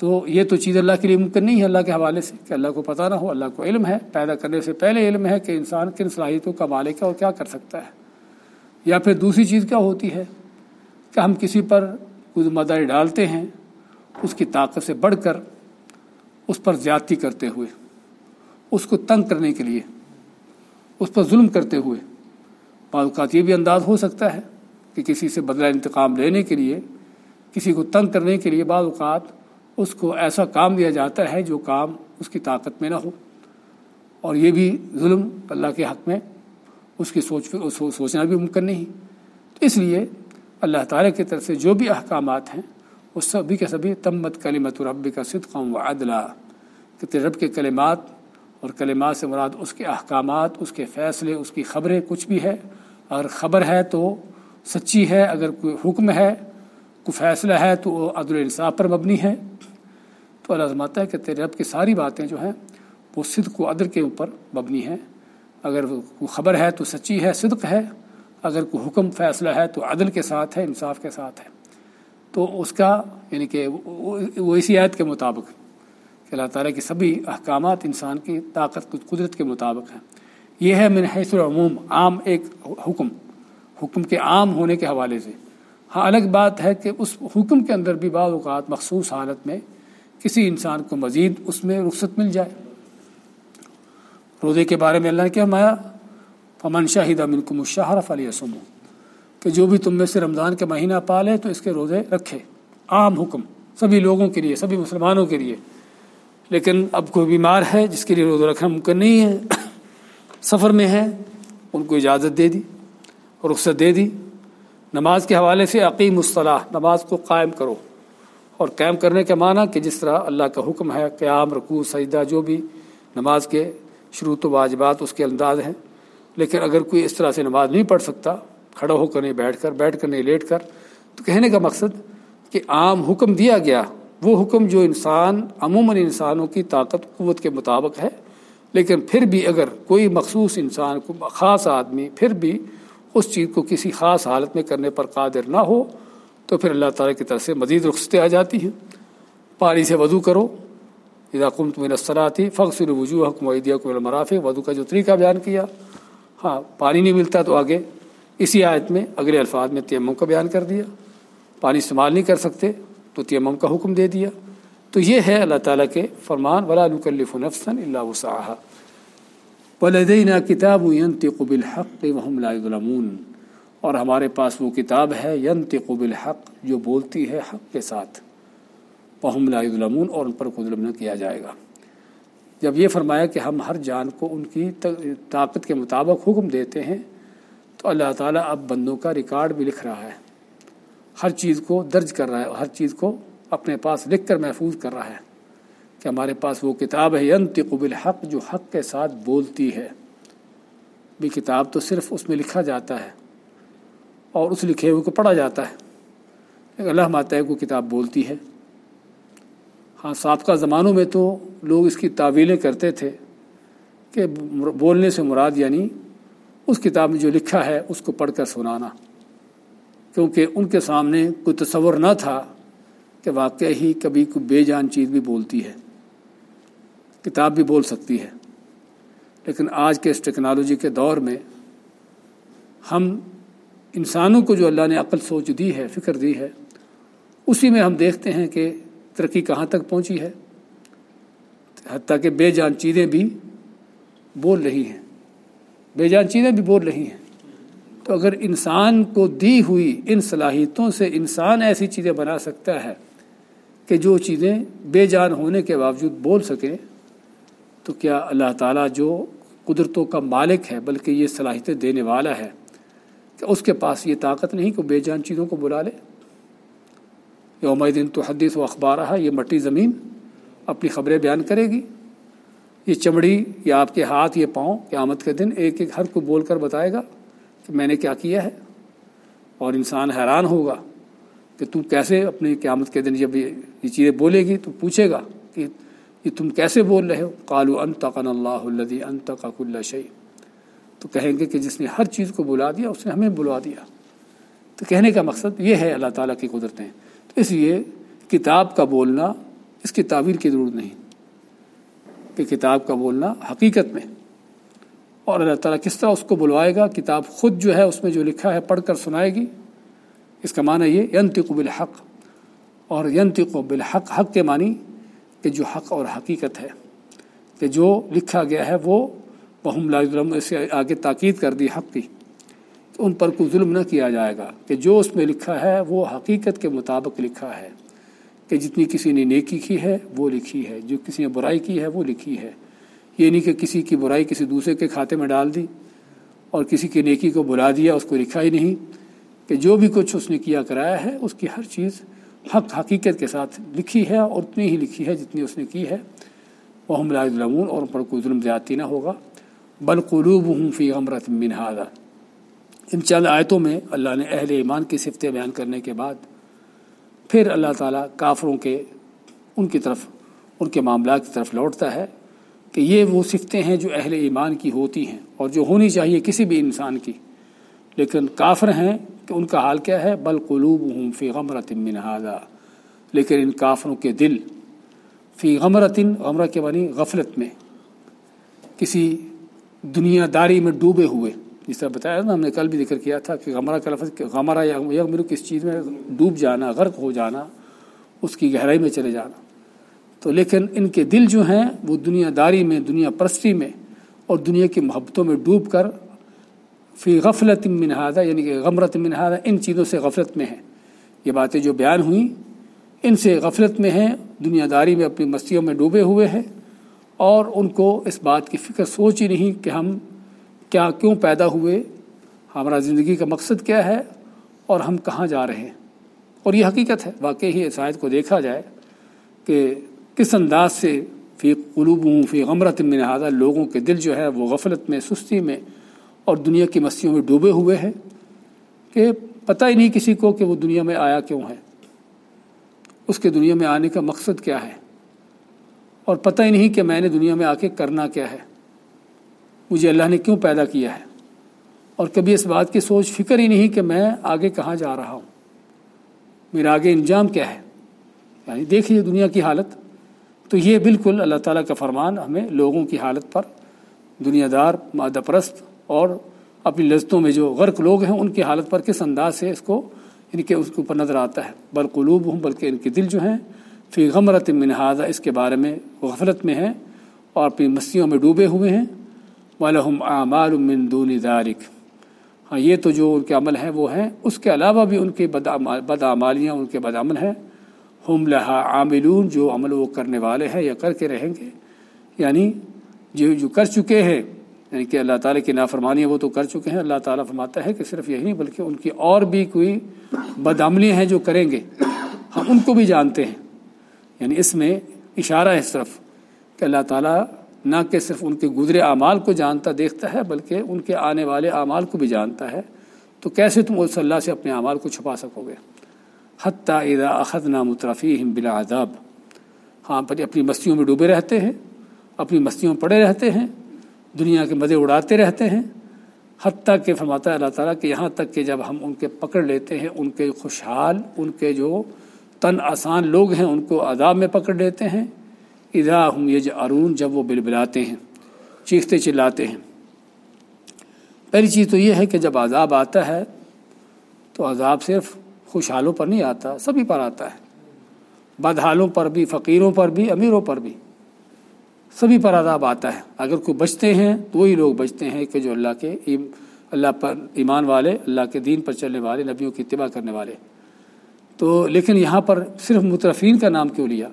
تو یہ تو چیز اللہ کے لیے ممکن نہیں ہے، اللہ کے حوالے سے کہ اللہ کو پتہ نہ ہو، اللہ کو علم ہے۔ پیدا کرنے سے پہلے علم ہے کہ انسان کن صلاحیتوں کا مالک ہے اور کیا کر سکتا ہے۔ یا پھر دوسری چیز کیا ہوتی ہے کہ ہم کسی پر کوئی ذمہ داری ڈالتے ہیں، اس کی طاقت سے بڑھ کر اس پر زیادتی کرتے ہوئے، اس کو تنگ کرنے کے لیے، اس پر ظلم کرتے ہوئے۔ بعض اوقات یہ بھی انداز ہو سکتا ہے کہ کسی سے بدلہ انتقام لینے کے لیے، کسی کو تنگ کرنے کے لیے بعض اوقات اس کو ایسا کام دیا جاتا ہے جو کام اس کی طاقت میں نہ ہو۔ اور یہ بھی ظلم اللہ کے حق میں، اس کی سوچ سوچنا بھی ممکن نہیں۔ تو اس لیے اللہ تعالیٰ کی طرف سے جو بھی احکامات ہیں، وہ سبھی کے سبھی تمت کلمت رب کا صدقم و عدلہ کہ رب کے کلمات اور کلمات سے مراد اس کے احکامات، اس کے فیصلے، اس کی خبریں کچھ بھی ہے۔ اگر خبر ہے تو سچی ہے، اگر کوئی حکم ہے، کوئی فیصلہ ہے تو وہ عدل انصاف پر مبنی ہے۔ تو اللہ زماتا ہے کہ تیرے رب کی ساری باتیں جو ہیں وہ صدق و عدل کے اوپر مبنی ہیں۔ اگر کوئی خبر ہے تو سچی ہے، صدق ہے۔ اگر کوئی حکم، فیصلہ ہے تو عدل کے ساتھ ہے، انصاف کے ساتھ ہے۔ تو اس کا یعنی کہ وہ اسی عید کے مطابق کہ اللہ تعالیٰ کی سبھی احکامات انسان کی طاقت، قدرت کے مطابق ہیں۔ یہ ہے من حیث العموم، عام ایک حکم حکم کے عام ہونے کے حوالے سے۔ ہاں الگ بات ہے کہ اس حکم کے اندر بھی بعض اوقات مخصوص حالت میں کسی انسان کو مزید اس میں رخصت مل جائے۔ روزے کے بارے میں اللہ نے کیا مایا، فمن شاہد امن کو مشاہرف علیہ سمو کہ جو بھی تم میں سے رمضان کے مہینہ پالے تو اس کے روزے رکھے۔ عام حکم، سبھی لوگوں کے لیے، سبھی مسلمانوں کے لیے۔ لیکن اب کوئی بیمار ہے جس کے لیے روزہ رکھنا ممکن نہیں ہے، سفر میں ہے، ان کو اجازت دے دی، رخصت دے دی۔ نماز کے حوالے سے عقیم اصطلاح نماز کو قائم کرو۔ اور قائم کرنے کے معنی کہ جس طرح اللہ کا حکم ہے، قیام، رکوع، سجدہ، جو بھی نماز کے شروع و واجبات اس کے انداز ہیں۔ لیکن اگر کوئی اس طرح سے نماز نہیں پڑھ سکتا، کھڑا ہو کر نہیں بیٹھ کر بیٹھ کر نہیں لیٹ کر، تو کہنے کا مقصد کہ عام حکم دیا گیا، وہ حکم جو انسان، عموماً انسانوں کی طاقت، قوت کے مطابق ہے۔ لیکن پھر بھی اگر کوئی مخصوص انسان کو خاص آدمی، پھر بھی اس چیز کو کسی خاص حالت میں کرنے پر قادر نہ ہو تو پھر اللہ تعالیٰ کی طرف سے مزید رخصتیں آ جاتی ہیں۔ پانی سے وضو کرو۔ اذا قمت من الصلاة فغسلوا وجوهكم وايديكم الى المرافق۔ وضو کا جو طریقہ بیان کیا ہاں پانی نہیں ملتا تو آگے اسی آیت میں اگلے الفاظ میں تیمم کا بیان کر دیا۔ پانی استعمال نہیں کر سکتے تو تیمم کا حکم دے دیا۔ تو یہ ہے اللہ تعالیٰ کے فرمان، ولا نکلف نفسا الا وسعها۔ ولدینا کتاب ينطق بالحق وهم لا يظلمون۔ اور ہمارے پاس وہ کتاب ہے ينطق بالحق، جو بولتی ہے حق کے ساتھ۔ وہم لا ظلمون اور ان پر کو ظلم نہ کیا جائے گا۔ جب یہ فرمایا کہ ہم ہر جان کو ان کی طاقت کے مطابق حکم دیتے ہیں، تو اللہ تعالیٰ اب بندوں کا ریکارڈ بھی لکھ رہا ہے۔ ہر چیز کو درج کر رہا ہے، ہر چیز کو اپنے پاس لکھ کر محفوظ کر رہا ہے کہ ہمارے پاس وہ کتاب ہے، ینطق بالحق، جو حق کے ساتھ بولتی ہے۔ بھی کتاب تو صرف اس میں لکھا جاتا ہے۔ اور اس لکھے ہوئے کو پڑھا جاتا ہے۔ اللہ ماتا کو کتاب بولتی ہے۔ ہاں سابقہ زمانوں میں تو لوگ اس کی تعویلیں کرتے تھے کہ بولنے سے مراد یعنی اس کتاب میں جو لکھا ہے اس کو پڑھ کر سنانا۔ کیونکہ ان کے سامنے کوئی تصور نہ تھا کہ واقعی ہی کبھی کوئی بے جان چیز بھی بولتی ہے۔ کتاب بھی بول سکتی ہے۔ لیکن آج کے اس ٹیکنالوجی کے دور میں ہم انسانوں کو جو اللہ نے عقل سوچ دی ہے، فکر دی ہے، اسی میں ہم دیکھتے ہیں کہ ترقی کہاں تک پہنچی ہے۔ حتیٰ کہ بے جان چیزیں بھی بول رہی ہیں۔ بے جان چیزیں بھی بول رہی ہیں۔ تو اگر انسان کو دی ہوئی ان صلاحیتوں سے انسان ایسی چیزیں بنا سکتا ہے کہ جو چیزیں بے جان ہونے کے باوجود بول سکیں تو کیا اللہ تعالیٰ جو قدرتوں کا مالک ہے، بلکہ یہ صلاحیتیں دینے والا ہے اس کے پاس یہ طاقت نہیں کہ بے جان چیزوں کو بلا لے۔ یوم دن تو حدیث و اخبار رہا یہ مٹی زمین اپنی خبریں بیان کرے گی۔ یہ چمڑی یا آپ کے ہاتھ، یہ پاؤں قیامت کے دن ایک ایک ہر کو بول کر بتائے گا کہ میں نے کیا کیا ہے۔ اور انسان حیران ہوگا کہ تم کیسے اپنی قیامت کے دن جب یہ چیزیں بولے گی تو پوچھے گا کہ یہ تم کیسے بول رہے ہو؟ کالو ان تقن اللہ الدی ان تقاق اللہ تو کہیں گے کہ جس نے ہر چیز کو بلا دیا، اس نے ہمیں بلوا دیا۔ تو کہنے کا مقصد یہ ہے اللہ تعالیٰ کی قدرتیں۔ تو اس لیے کتاب کا بولنا، اس کی تعویر کی ضرورت نہیں۔ کہ کتاب کا بولنا حقیقت میں۔ اور اللہ تعالیٰ کس طرح اس کو بلوائے گا؟ کتاب خود جو ہے، اس میں جو لکھا ہے، پڑھ کر سنائے گی۔ اس کا معنی یہ ینتق بالحق۔ اور ینتق بالحق، حق کے معنی کہ جو حق اور حقیقت ہے، کہ جو لکھا گیا ہے وہ بہم لا سے آگے تاکید کر دی حق کی۔ ان پر کوئی ظلم نہ کیا جائے گا کہ جو اس میں لکھا ہے وہ حقیقت کے مطابق لکھا ہے، کہ جتنی کسی نے نیکی کی ہے وہ لکھی ہے، جو کسی نے برائی کی ہے وہ لکھی ہے۔ یہ نہیں کہ کسی کی برائی کسی دوسرے کے کھاتے میں ڈال دی اور کسی کی نیکی کو بلا دیا، اس کو لکھا ہی نہیں۔ کہ جو بھی کچھ اس نے کیا کرایا ہے، اس کی ہر چیز حق، حقیقت کے ساتھ لکھی ہے اور اتنی ہی لکھی ہے جتنی اس نے کی ہے۔ وہ ہم ظلمون اور ان پر کوئی ظلم زیادتی نہ ہوگا۔ بلقلوب ہوں فی غمرت منہادا ان چند آیتوں میں اللہ نے اہل ایمان کی صفتیں بیان کرنے کے بعد پھر اللہ تعالیٰ کافروں کے ان کی طرف، ان کے معاملات کی طرف لوٹتا ہے کہ یہ وہ صفتیں ہیں جو اہل ایمان کی ہوتی ہیں اور جو ہونی چاہیے کسی بھی انسان کی۔ لیکن کافر ہیں کہ ان کا حال کیا ہے؟ بل قلوب ہوں فی غمرت منہادا لیکن ان کافروں کے دل فی غمرتن غمرہ کے بنی غفلت میں، کسی دنیا داری میں ڈوبے ہوئے۔ جس طرح بتایا نا، ہم نے کل بھی ذکر کیا تھا کہ غمرہ کا لفظ غمرہ یا یغمر کس چیز میں ڈوب جانا، غرق ہو جانا، اس کی گہرائی میں چلے جانا۔ تو لیکن ان کے دل جو ہیں، وہ دنیا داری میں، دنیا پرستی میں اور دنیا کی محبتوں میں ڈوب کر فی غفلت منہادہ یعنی کہ غمرت منہادہ ان چیزوں سے غفلت میں ہیں۔ یہ باتیں جو بیان ہوئیں، ان سے غفلت میں ہیں، دنیا داری میں اپنی مستیوں میں ڈوبے ہوئے ہیں۔ اور ان کو اس بات کی فکر سوچ ہی نہیں کہ ہم کیا کیوں پیدا ہوئے، ہمارا زندگی کا مقصد کیا ہے اور ہم کہاں جا رہے ہیں۔ اور یہ حقیقت ہے، واقعی ہی عیسائیت کو دیکھا جائے کہ کس انداز سے فی قلوب ہوں فی غمرت میں نہادہ لوگوں کے دل جو ہے وہ غفلت میں، سستی میں اور دنیا کی مستیوں میں ڈوبے ہوئے ہیں کہ پتہ ہی نہیں کسی کو کہ وہ دنیا میں آیا کیوں ہے۔ اس کے دنیا میں آنے کا مقصد کیا ہے؟ اور پتہ ہی نہیں کہ میں نے دنیا میں آ کے کرنا کیا ہے۔ مجھے اللہ نے کیوں پیدا کیا ہے؟ اور کبھی اس بات کی سوچ فکر ہی نہیں کہ میں آگے کہاں جا رہا ہوں۔ میرا آگے انجام کیا ہے؟ یعنی دیکھیے دنیا کی حالت۔ تو یہ بالکل اللہ تعالیٰ کا فرمان ہمیں لوگوں کی حالت پر دنیا دار مادہ پرست اور اپنی لذتوں میں جو غرق لوگ ہیں، ان کی حالت پر کس انداز سے اس کو، ان کے اس کے اوپر نظر آتا ہے۔ بالقلوب ہوں بلکہ ان کے دل جو ہیں فی غمرت منہادہ اس کے بارے میں غفلت میں ہیں اور اپنی مستیوں میں ڈوبے ہوئے ہیں۔ والم اعمال من دون ذارک ہاں یہ تو جو ان کے عمل ہیں، وہ ہیں۔ اس کے علاوہ بھی ان کے بدعمالیاں ان کے بدعمل ہیں۔ ہم لہا عاملون، جو عمل وہ کرنے والے ہیں یا کر کے رہیں گے۔ یعنی جو جو کر چکے ہیں یعنی کہ اللہ تعالیٰ کی نافرمانی وہ تو کر چکے ہیں۔ اللہ تعالیٰ فرماتا ہے کہ صرف یہی، بلکہ ان کی اور بھی کوئی بدعملی ہیں جو کریں گے۔ ہم ان کو بھی جانتے ہیں۔ یعنی اس میں اشارہ ہے صرف کہ اللہ تعالیٰ نہ کہ صرف ان کے گزرے اعمال کو جانتا دیکھتا ہے، بلکہ ان کے آنے والے اعمال کو بھی جانتا ہے۔ تو کیسے تم اس اللہ سے اپنے اعمال کو چھپا سکو گے حتیٰ اذا اخذ نامترفی بلا عذاب ہاں پر اپنی مستیوں میں ڈوبے رہتے ہیں، اپنی مستیوں میں پڑے رہتے ہیں، دنیا کے مزے اڑاتے رہتے ہیں۔ حتیٰ کہ فرماتا ہے اللہ تعالیٰ کہ یہاں تک کہ جب ہم ان کے پکڑ لیتے ہیں، ان کے خوشحال، ان کے جو تن آسان لوگ ہیں، ان کو عذاب میں پکڑ لیتے ہیں۔ ادا ہم یہ جو ارون جب وہ بل بلاتے ہیں، چیختے چلاتے ہیں۔ پہلی چیز تو یہ ہے کہ جب عذاب آتا ہے، تو عذاب صرف خوشحالوں پر نہیں آتا، سبھی پر آتا ہے۔ بدحالوں پر بھی، فقیروں پر بھی، امیروں پر بھی۔ سبھی پر عذاب آتا ہے۔ اگر کوئی بچتے ہیں، تو وہی لوگ بچتے ہیں کہ جو اللہ کے اللہ پر ایمان والے، اللہ کے دین پر چلنے والے، نبیوں کی اتباع کرنے والے۔ تو لیکن یہاں پر صرف مترفین کا نام کیوں لیا؟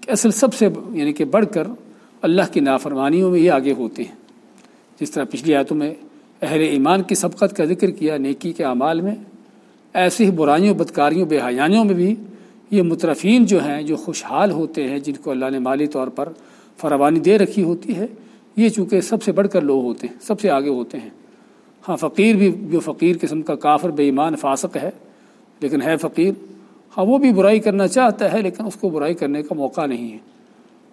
کہ اصل سب سے یعنی کہ بڑھ کر اللہ کی نافرمانیوں میں یہ آگے ہوتے ہیں۔ جس طرح پچھلی آیتوں میں اہل ایمان کی سبقت کا ذکر کیا، نیکی کے اعمال میں ایسے ہی برائیوں، بدکاریوں، بے حیانیوں میں بھی یہ مترفین جو ہیں، جو خوشحال ہوتے ہیں، جن کو اللہ نے مالی طور پر فراوانی دے رکھی ہوتی ہے، یہ چونکہ سب سے بڑھ کر لوگ ہوتے ہیں، سب سے آگے ہوتے ہیں۔ ہاں فقیر بھی جو فقیر قسم کا کافر، بے ایمان، فاسق ہے، لیکن ہے فقیر ہاں وہ بھی برائی کرنا چاہتا ہے، لیکن اس کو برائی کرنے کا موقع نہیں ہے۔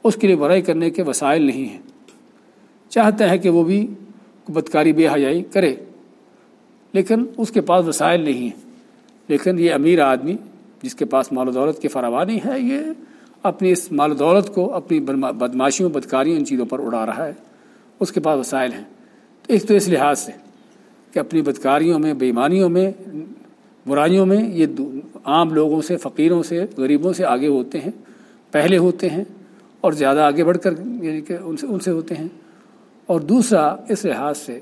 اس کے لیے برائی کرنے کے وسائل نہیں ہیں۔ چاہتا ہے کہ وہ بھی بدکاری، بے حیائی کرے، لیکن اس کے پاس وسائل نہیں ہیں۔ لیکن یہ امیر آدمی جس کے پاس مال و دولت کی فراوانی ہے، یہ اپنی اس مال و دولت کو، اپنی بدماشیوں بدکاریوں ان چیزوں پر اڑا رہا ہے۔ اس کے پاس وسائل ہیں۔ تو ایک تو اس لحاظ سے کہ اپنی بدکاریوں میں، بےمانیوں میں، برائیوں میں یہ عام لوگوں سے، فقیروں سے، غریبوں سے آگے ہوتے ہیں، پہلے ہوتے ہیں اور زیادہ آگے بڑھ کر یعنی کہ ان سے ان سے ہوتے ہیں۔ اور دوسرا اس لحاظ سے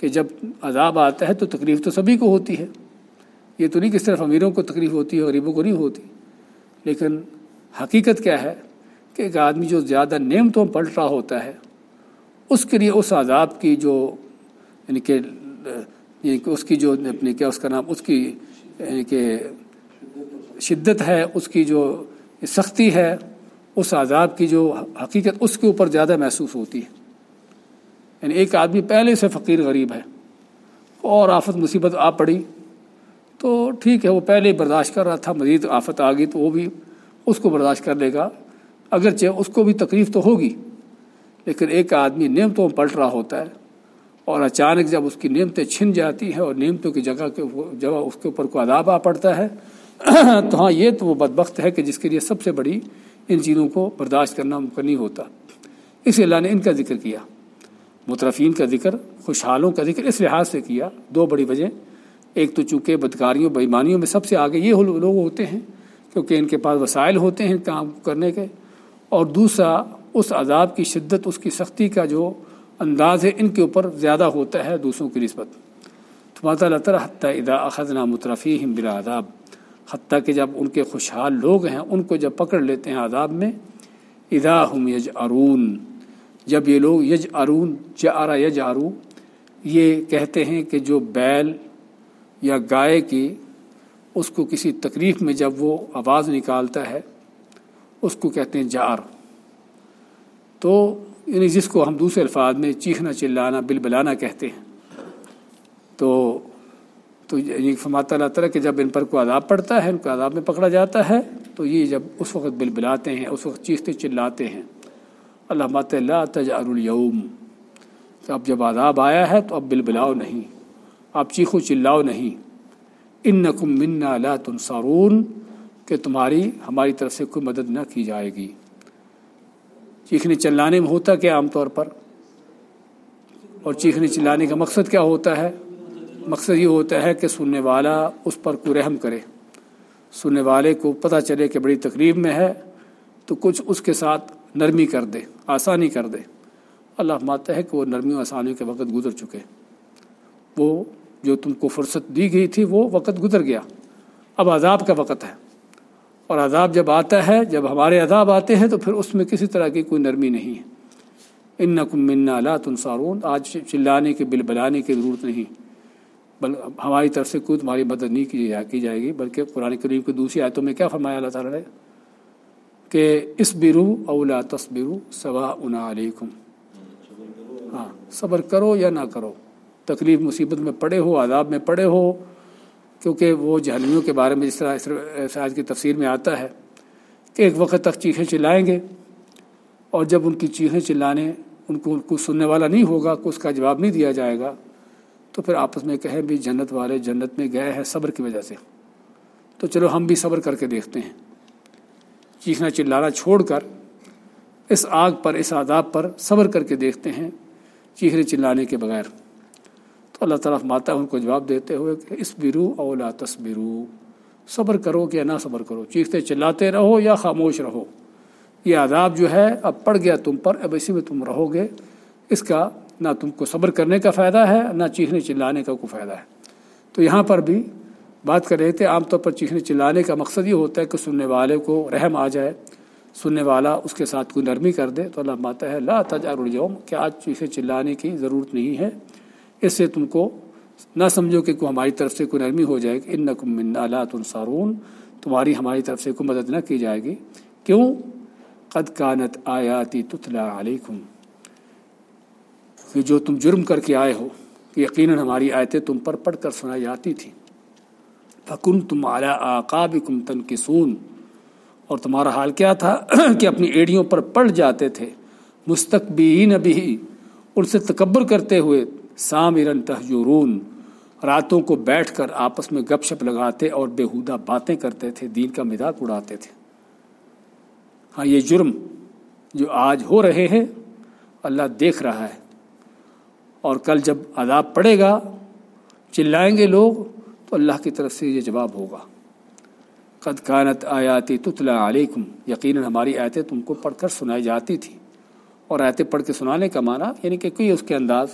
کہ جب عذاب آتا ہے تو تکلیف تو سبھی کو ہوتی ہے۔ یہ تو نہیں کہ صرف امیروں کو تکلیف ہوتی ہے، غریبوں کو نہیں ہوتی۔ لیکن حقیقت کیا ہے کہ ایک آدمی جو زیادہ نعمتوں پلٹ رہا ہوتا ہے، اس کے لیے اس عذاب کی جو یعنی کہ یعنی کہ اس کی جو اپنے کیا اس کا نام اس کی یعنی کہ شدت ہے، اس کی جو سختی ہے، اس عذاب کی جو حقیقت اس کے اوپر زیادہ محسوس ہوتی ہے۔ یعنی ایک آدمی پہلے سے فقیر، غریب ہے، اور آفت مصیبت آ پڑی، تو ٹھیک ہے، وہ پہلے برداشت کر رہا تھا، مزید آفت آ گئی تو وہ بھی اس کو برداشت کر لے گا۔ اگرچہ اس کو بھی تکلیف تو ہوگی، لیکن ایک آدمی نعمتوں میں پلٹ رہا ہوتا ہے۔ اور اچانک جب اس کی نعمتیں چھن جاتی ہیں اور نعمتوں کی جگہ کے جب اس کے اوپر کوئی عذاب آ پڑتا ہے، تو ہاں یہ تو وہ بدبخت ہے کہ جس کے لیے سب سے بڑی ان چیزوں کو برداشت کرنا ممکن نہیں ہوتا۔ اس اللہ نے ان کا ذکر کیا۔ مترفین کا ذکر، خوشحالوں کا ذکر، اس لحاظ سے کیا۔ دو بڑی وجہ ایک تو چونکہ بدکاریوں بےمانیوں میں سب سے آگے یہ لوگ ہوتے ہیں، کیونکہ ان کے پاس وسائل ہوتے ہیں کام کرنے کے۔ اور دوسرا، اس عذاب کی شدت، اس کی سختی کا جو انداز ہے ان کے اوپر زیادہ ہوتا ہے دوسروں کی نسبت۔ تو اللہ تعالیٰ حتیٰ ادا اخذنا مترفی بلا عذاب حتیٰ کہ جب ان کے خوشحال لوگ ہیں، ان کو جب پکڑ لیتے ہیں عذاب میں ادا ہم یج ارون جب یہ لوگ یج ارون جارا یج آرو یہ کہتے ہیں کہ جو بیل یا گائے کی، اس کو کسی تکلیف میں جب وہ آواز نکالتا ہے، اس کو کہتے ہیں جار تو یعنی جس کو ہم دوسرے الفاظ میں چیخنا چلانا بل بلانا کہتے ہیں۔ تو تو یعنی فرماتا اللہ تعالیٰ کہ جب ان پر کوئی عذاب پڑتا ہے، ان کو عذاب میں پکڑا جاتا ہے، تو یہ جب اس وقت بل بلاتے ہیں، اس وقت چیختے چلاتے ہیں۔ اللہ مات اللہ تجار اليوم۔ کہ اب جب عذاب آیا ہے، تو اب بل بلاؤ نہیں۔ آپ چیخو چلاؤ نہیں۔ ان نقم منا لا تنصارون کہ تمہاری ہماری طرف سے کوئی مدد نہ کی جائے گی۔ چیخنے چلانے میں ہوتا کیا عام طور پر؟ اور چیخنے چلانے کا مقصد کیا ہوتا ہے؟ مقصد یہ ہوتا ہے کہ سننے والا اس پر کو رحم کرے۔ سننے والے کو پتہ چلے کہ بڑی تقریب میں ہے، تو کچھ اس کے ساتھ نرمی کر دے، آسانی کر دے۔ اللہ ماتا ہے کہ وہ نرمی و آسانی کے وقت گزر چکے۔ وہ جو تم کو فرصت دی گئی تھی، وہ وقت گزر گیا۔ اب عذاب کا وقت ہے۔ اور عذاب جب آتا ہے، جب ہمارے عذاب آتے ہیں تو پھر اس میں کسی طرح کی کوئی نرمی نہیں ہے۔ ان نقم منا لا تنصارون آج چلانے کے، بل بلانے کی ضرورت نہیں۔ بل ہماری طرف سے کوئی تمہاری مدد نہیں کی جائے گی، بلکہ قرآن کریم کی دوسری آیتوں میں کیا فرمایا اللہ تعالیٰ نے؟ کہ اس برو اولا تصبرو سوا انا علیکم۔ ہاں صبر کرو یا نہ کرو۔ تکلیف، مصیبت میں پڑے ہو، عذاب میں پڑے ہو کیونکہ وہ جہنمیوں کے بارے میں جس طرح آج کی تفسیر میں آتا ہے کہ ایک وقت تک چیخیں چلائیں گے اور جب ان کی چیخیں چلانے ان کو کو سننے والا نہیں ہوگا، کو اس کا جواب نہیں دیا جائے گا، تو پھر آپس میں کہیں بھی جنت والے جنت میں گئے ہیں صبر کی وجہ سے۔ تو چلو ہم بھی صبر کر کے دیکھتے ہیں۔ چیخنا چلانا چھوڑ کر اس آگ پر، اس عذاب پر صبر کر کے دیکھتے ہیں چیخنے چلانے کے بغیر۔ تو اللہ تعالیٰ ماتا ان کو جواب دیتے ہوئے کہ اس برو اولا تصبرو۔ صبر کرو کہ نہ صبر کرو۔ چیختے چلاتے رہو یا خاموش رہو۔ یہ عذاب جو ہے، اب پڑ گیا تم پر، اب اسی میں تم رہو گے۔ اس کا نہ تم کو صبر کرنے کا فائدہ ہے، نہ چیخنے چلانے کا کوئی فائدہ ہے۔ تو یہاں پر بھی بات کر رہے تھے، عام طور پر چیخنے چلانے کا مقصد یہ ہوتا ہے کہ سننے والے کو رحم آ جائے۔ سننے والا اس کے ساتھ کوئی نرمی کر دے تو اللہ ماتا ہے، لا تجار الجوم کہ آج چیخیں چلانے کی ضرورت نہیں ہے۔ اس سے تم کو نہ سمجھو کہ کوئی ہماری طرف سے کوئی نرمی ہو جائے گی۔ ان نقم من اللہ تنصارون تمہاری ہماری طرف سے کوئی مدد نہ کی جائے گی۔ کیوں؟ قد کانت آیاتی تتلا علیکم۔ کہ جو تم جرم کر کے آئے ہو کہ یقیناً ہماری آیتیں تم پر پڑھ کر سنائی جاتی تھیں۔ فکن تم اعلیٰ آقاب کم تن اور تمہارا حال کیا تھا؟ کہ اپنی ایڑیوں پر پڑ جاتے تھے۔ مستقبین ابھی ان سے تکبر کرتے ہوئے سامرن تہجرون راتوں کو بیٹھ کر آپس میں گپ شپ لگاتے اور بےحودہ باتیں کرتے تھے، دین کا مزاق اڑاتے تھے۔ ہاں یہ جرم جو آج ہو رہے ہیں، اللہ دیکھ رہا ہے۔ اور کل جب عذاب پڑے گا، چلائیں گے لوگ، تو اللہ کی طرف سے یہ جواب ہوگا۔ قد کانت آیاتی تتلا علیکم، یقیناً ہماری آیتیں تم کو پڑھ کر سنائی جاتی تھی۔ اور آیتیں پڑھ کے سنانے کا معنی یعنی کہ کوئی اس کے انداز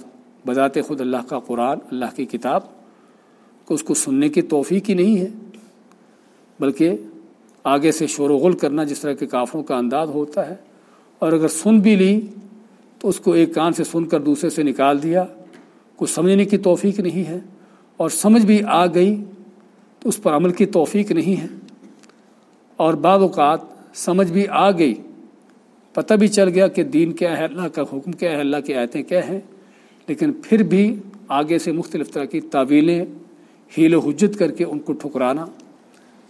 بذات خود اللہ کا قرآن، اللہ کی کتاب کو اس کو سننے کی توفیق ہی نہیں ہے، بلکہ آگے سے شور و غل کرنا جس طرح کے کافروں کا انداز ہوتا ہے۔ اور اگر سن بھی لی، تو اس کو ایک کان سے سن کر دوسرے سے نکال دیا کچھ سمجھنے کی توفیق نہیں ہے۔ اور سمجھ بھی آ گئی، تو اس پر عمل کی توفیق نہیں ہے۔ اور بعض اوقات سمجھ بھی آ گئی، پتہ بھی چل گیا کہ دین کیا ہے، اللہ کا حکم کیا ہے، اللہ کی آیتیں کیا ہیں۔ لیکن پھر بھی آگے سے مختلف طرح کی تعویلیں ہیل و حجت کر کے ان کو ٹھکرانا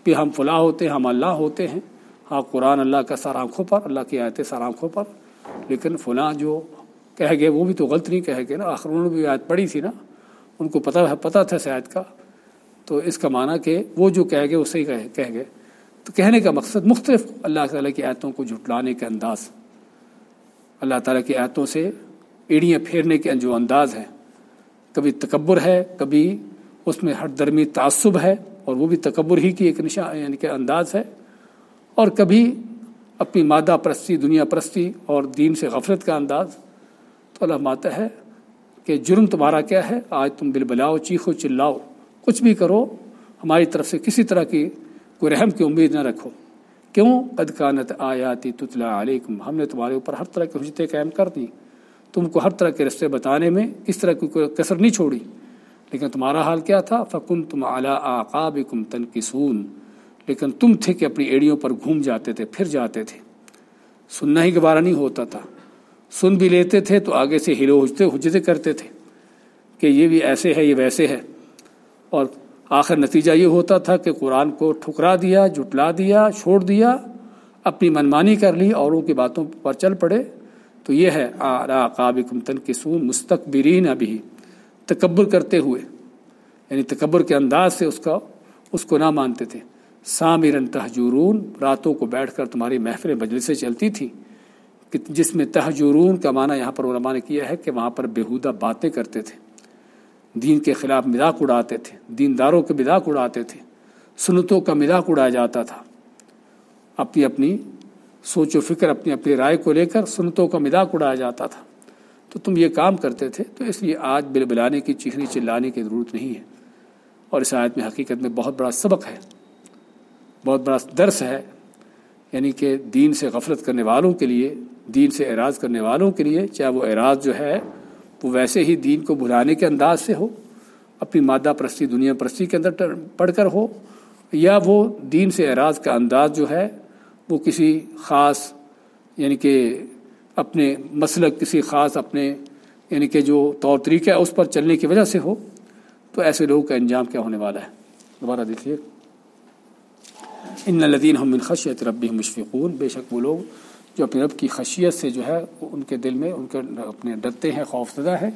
کہ ہم فلاں ہوتے ہیں، ہم اللہ ہوتے ہیں۔ ہاں قرآن اللہ کا سر آنکھوں پر، اللہ کی آیتیں سر آنکھوں پر۔ لیکن فلاں جو کہہ گئے، وہ بھی تو غلط نہیں کہہ گئے نا۔ آخر انہوں نے بھی آیت پڑھی تھی نا۔ ان کو پتہ پتہ تھا شاید کا۔ تو اس کا معنی کہ وہ جو کہہ گئے، وہ صحیح کہہ گئے۔ تو کہنے کا مقصد مختلف اللہ تعالیٰ کی آیتوں کو جھٹلانے کے انداز۔ اللہ تعالیٰ کی آیتوں سے ایڑیاں پھیرنے کے جو انداز ہے کبھی تکبر ہے، کبھی اس میں ہر درمی تعصب ہے، اور وہ بھی تکبر ہی کی ایک نشان یعنی کہ انداز ہے۔ اور کبھی اپنی مادہ پرستی، دنیا پرستی اور دین سے غفلت کا انداز۔ تو اللہ ماتا ہے کہ جرم تمہارا کیا ہے؟ آج تم بل بلاؤ چیخو، چلاؤ، کچھ بھی کرو، ہماری طرف سے کسی طرح کی کوئی رحم کی امید نہ رکھو۔ کیوں؟ قد کانت آیاتی تتلا علیکم، ہم نے تمہارے اوپر ہر طرح کی حجتیں قائم کر دیں۔ تم کو ہر طرح کے رستے بتانے میں کس طرح کی کوئی کثر نہیں چھوڑی۔ لیکن تمہارا حال کیا تھا؟ فکن تم اعلیٰ آقاب کم تن لیکن تم تھے کہ اپنی ایڑیوں پر گھوم جاتے تھے، پھر جاتے تھے۔ سننا ہی گوارا نہیں ہوتا تھا۔ سن بھی لیتے تھے تو آگے سے ہلو ہجتے حجتے کرتے تھے کہ یہ بھی ایسے ہے، یہ ویسے ہے۔ اور آخر نتیجہ یہ ہوتا تھا کہ قرآن کو ٹھکرا دیا، جٹلا دیا، چھوڑ دیا، اپنی منمانی کر لی، اوروں کی باتوں پر چل پڑے۔ تو یہ ہے آرا قابق تن مستقبرین ابھی، تکبر کرتے ہوئے۔ یعنی تکبر کے انداز سے اس کا، اس کو نہ مانتے تھے۔ سامرن تہجورون، راتوں کو بیٹھ کر تمہاری محفل مجلسیں چلتی تھیں۔ جس میں تہجورون کا معنی یہاں پر علماء نے کیا ہے کہ وہاں پر بےحودہ باتیں کرتے تھے۔ دین کے خلاف مذاق اڑاتے تھے، دینداروں کے مذاق اڑاتے تھے، سنتوں کا مذاق اڑایا جاتا تھا۔ اپنی اپنی سوچ و فکر اپنی اپنی رائے کو لے کر سنتوں کا مذاق اڑایا جاتا تھا۔ تو تم یہ کام کرتے تھے، تو اس لیے آج بل بلانے کی چیخنی چلانے کی ضرورت نہیں ہے۔ اور اس آیت میں حقیقت میں بہت بڑا سبق ہے، بہت بڑا درس ہے۔ یعنی کہ دین سے غفلت کرنے والوں کے لیے، دین سے اعراض کرنے والوں کے لیے چاہے وہ اعراض جو ہے، وہ ویسے ہی دین کو بھلانے کے انداز سے ہو، اپنی مادہ پرستی، دنیا پرستی کے اندر پڑھ کر ہو، یا وہ دین سے اعراض کا انداز جو ہے وہ کسی خاص یعنی کہ اپنے مسلک، کسی خاص اپنے یعنی کہ جو طور طریقہ ہے، اس پر چلنے کی وجہ سے ہو، تو ایسے لوگوں کا انجام کیا ہونے والا ہے؟ دوبارہ دیکھیے۔ ان لدین ہم خشیت ربی مشفقون۔ بے شک وہ لوگ جو اپنے رب کی خشیت سے جو ہے، ان کے دل میں، ان کے اپنے ڈرتے ہیں خوف زدہ ہے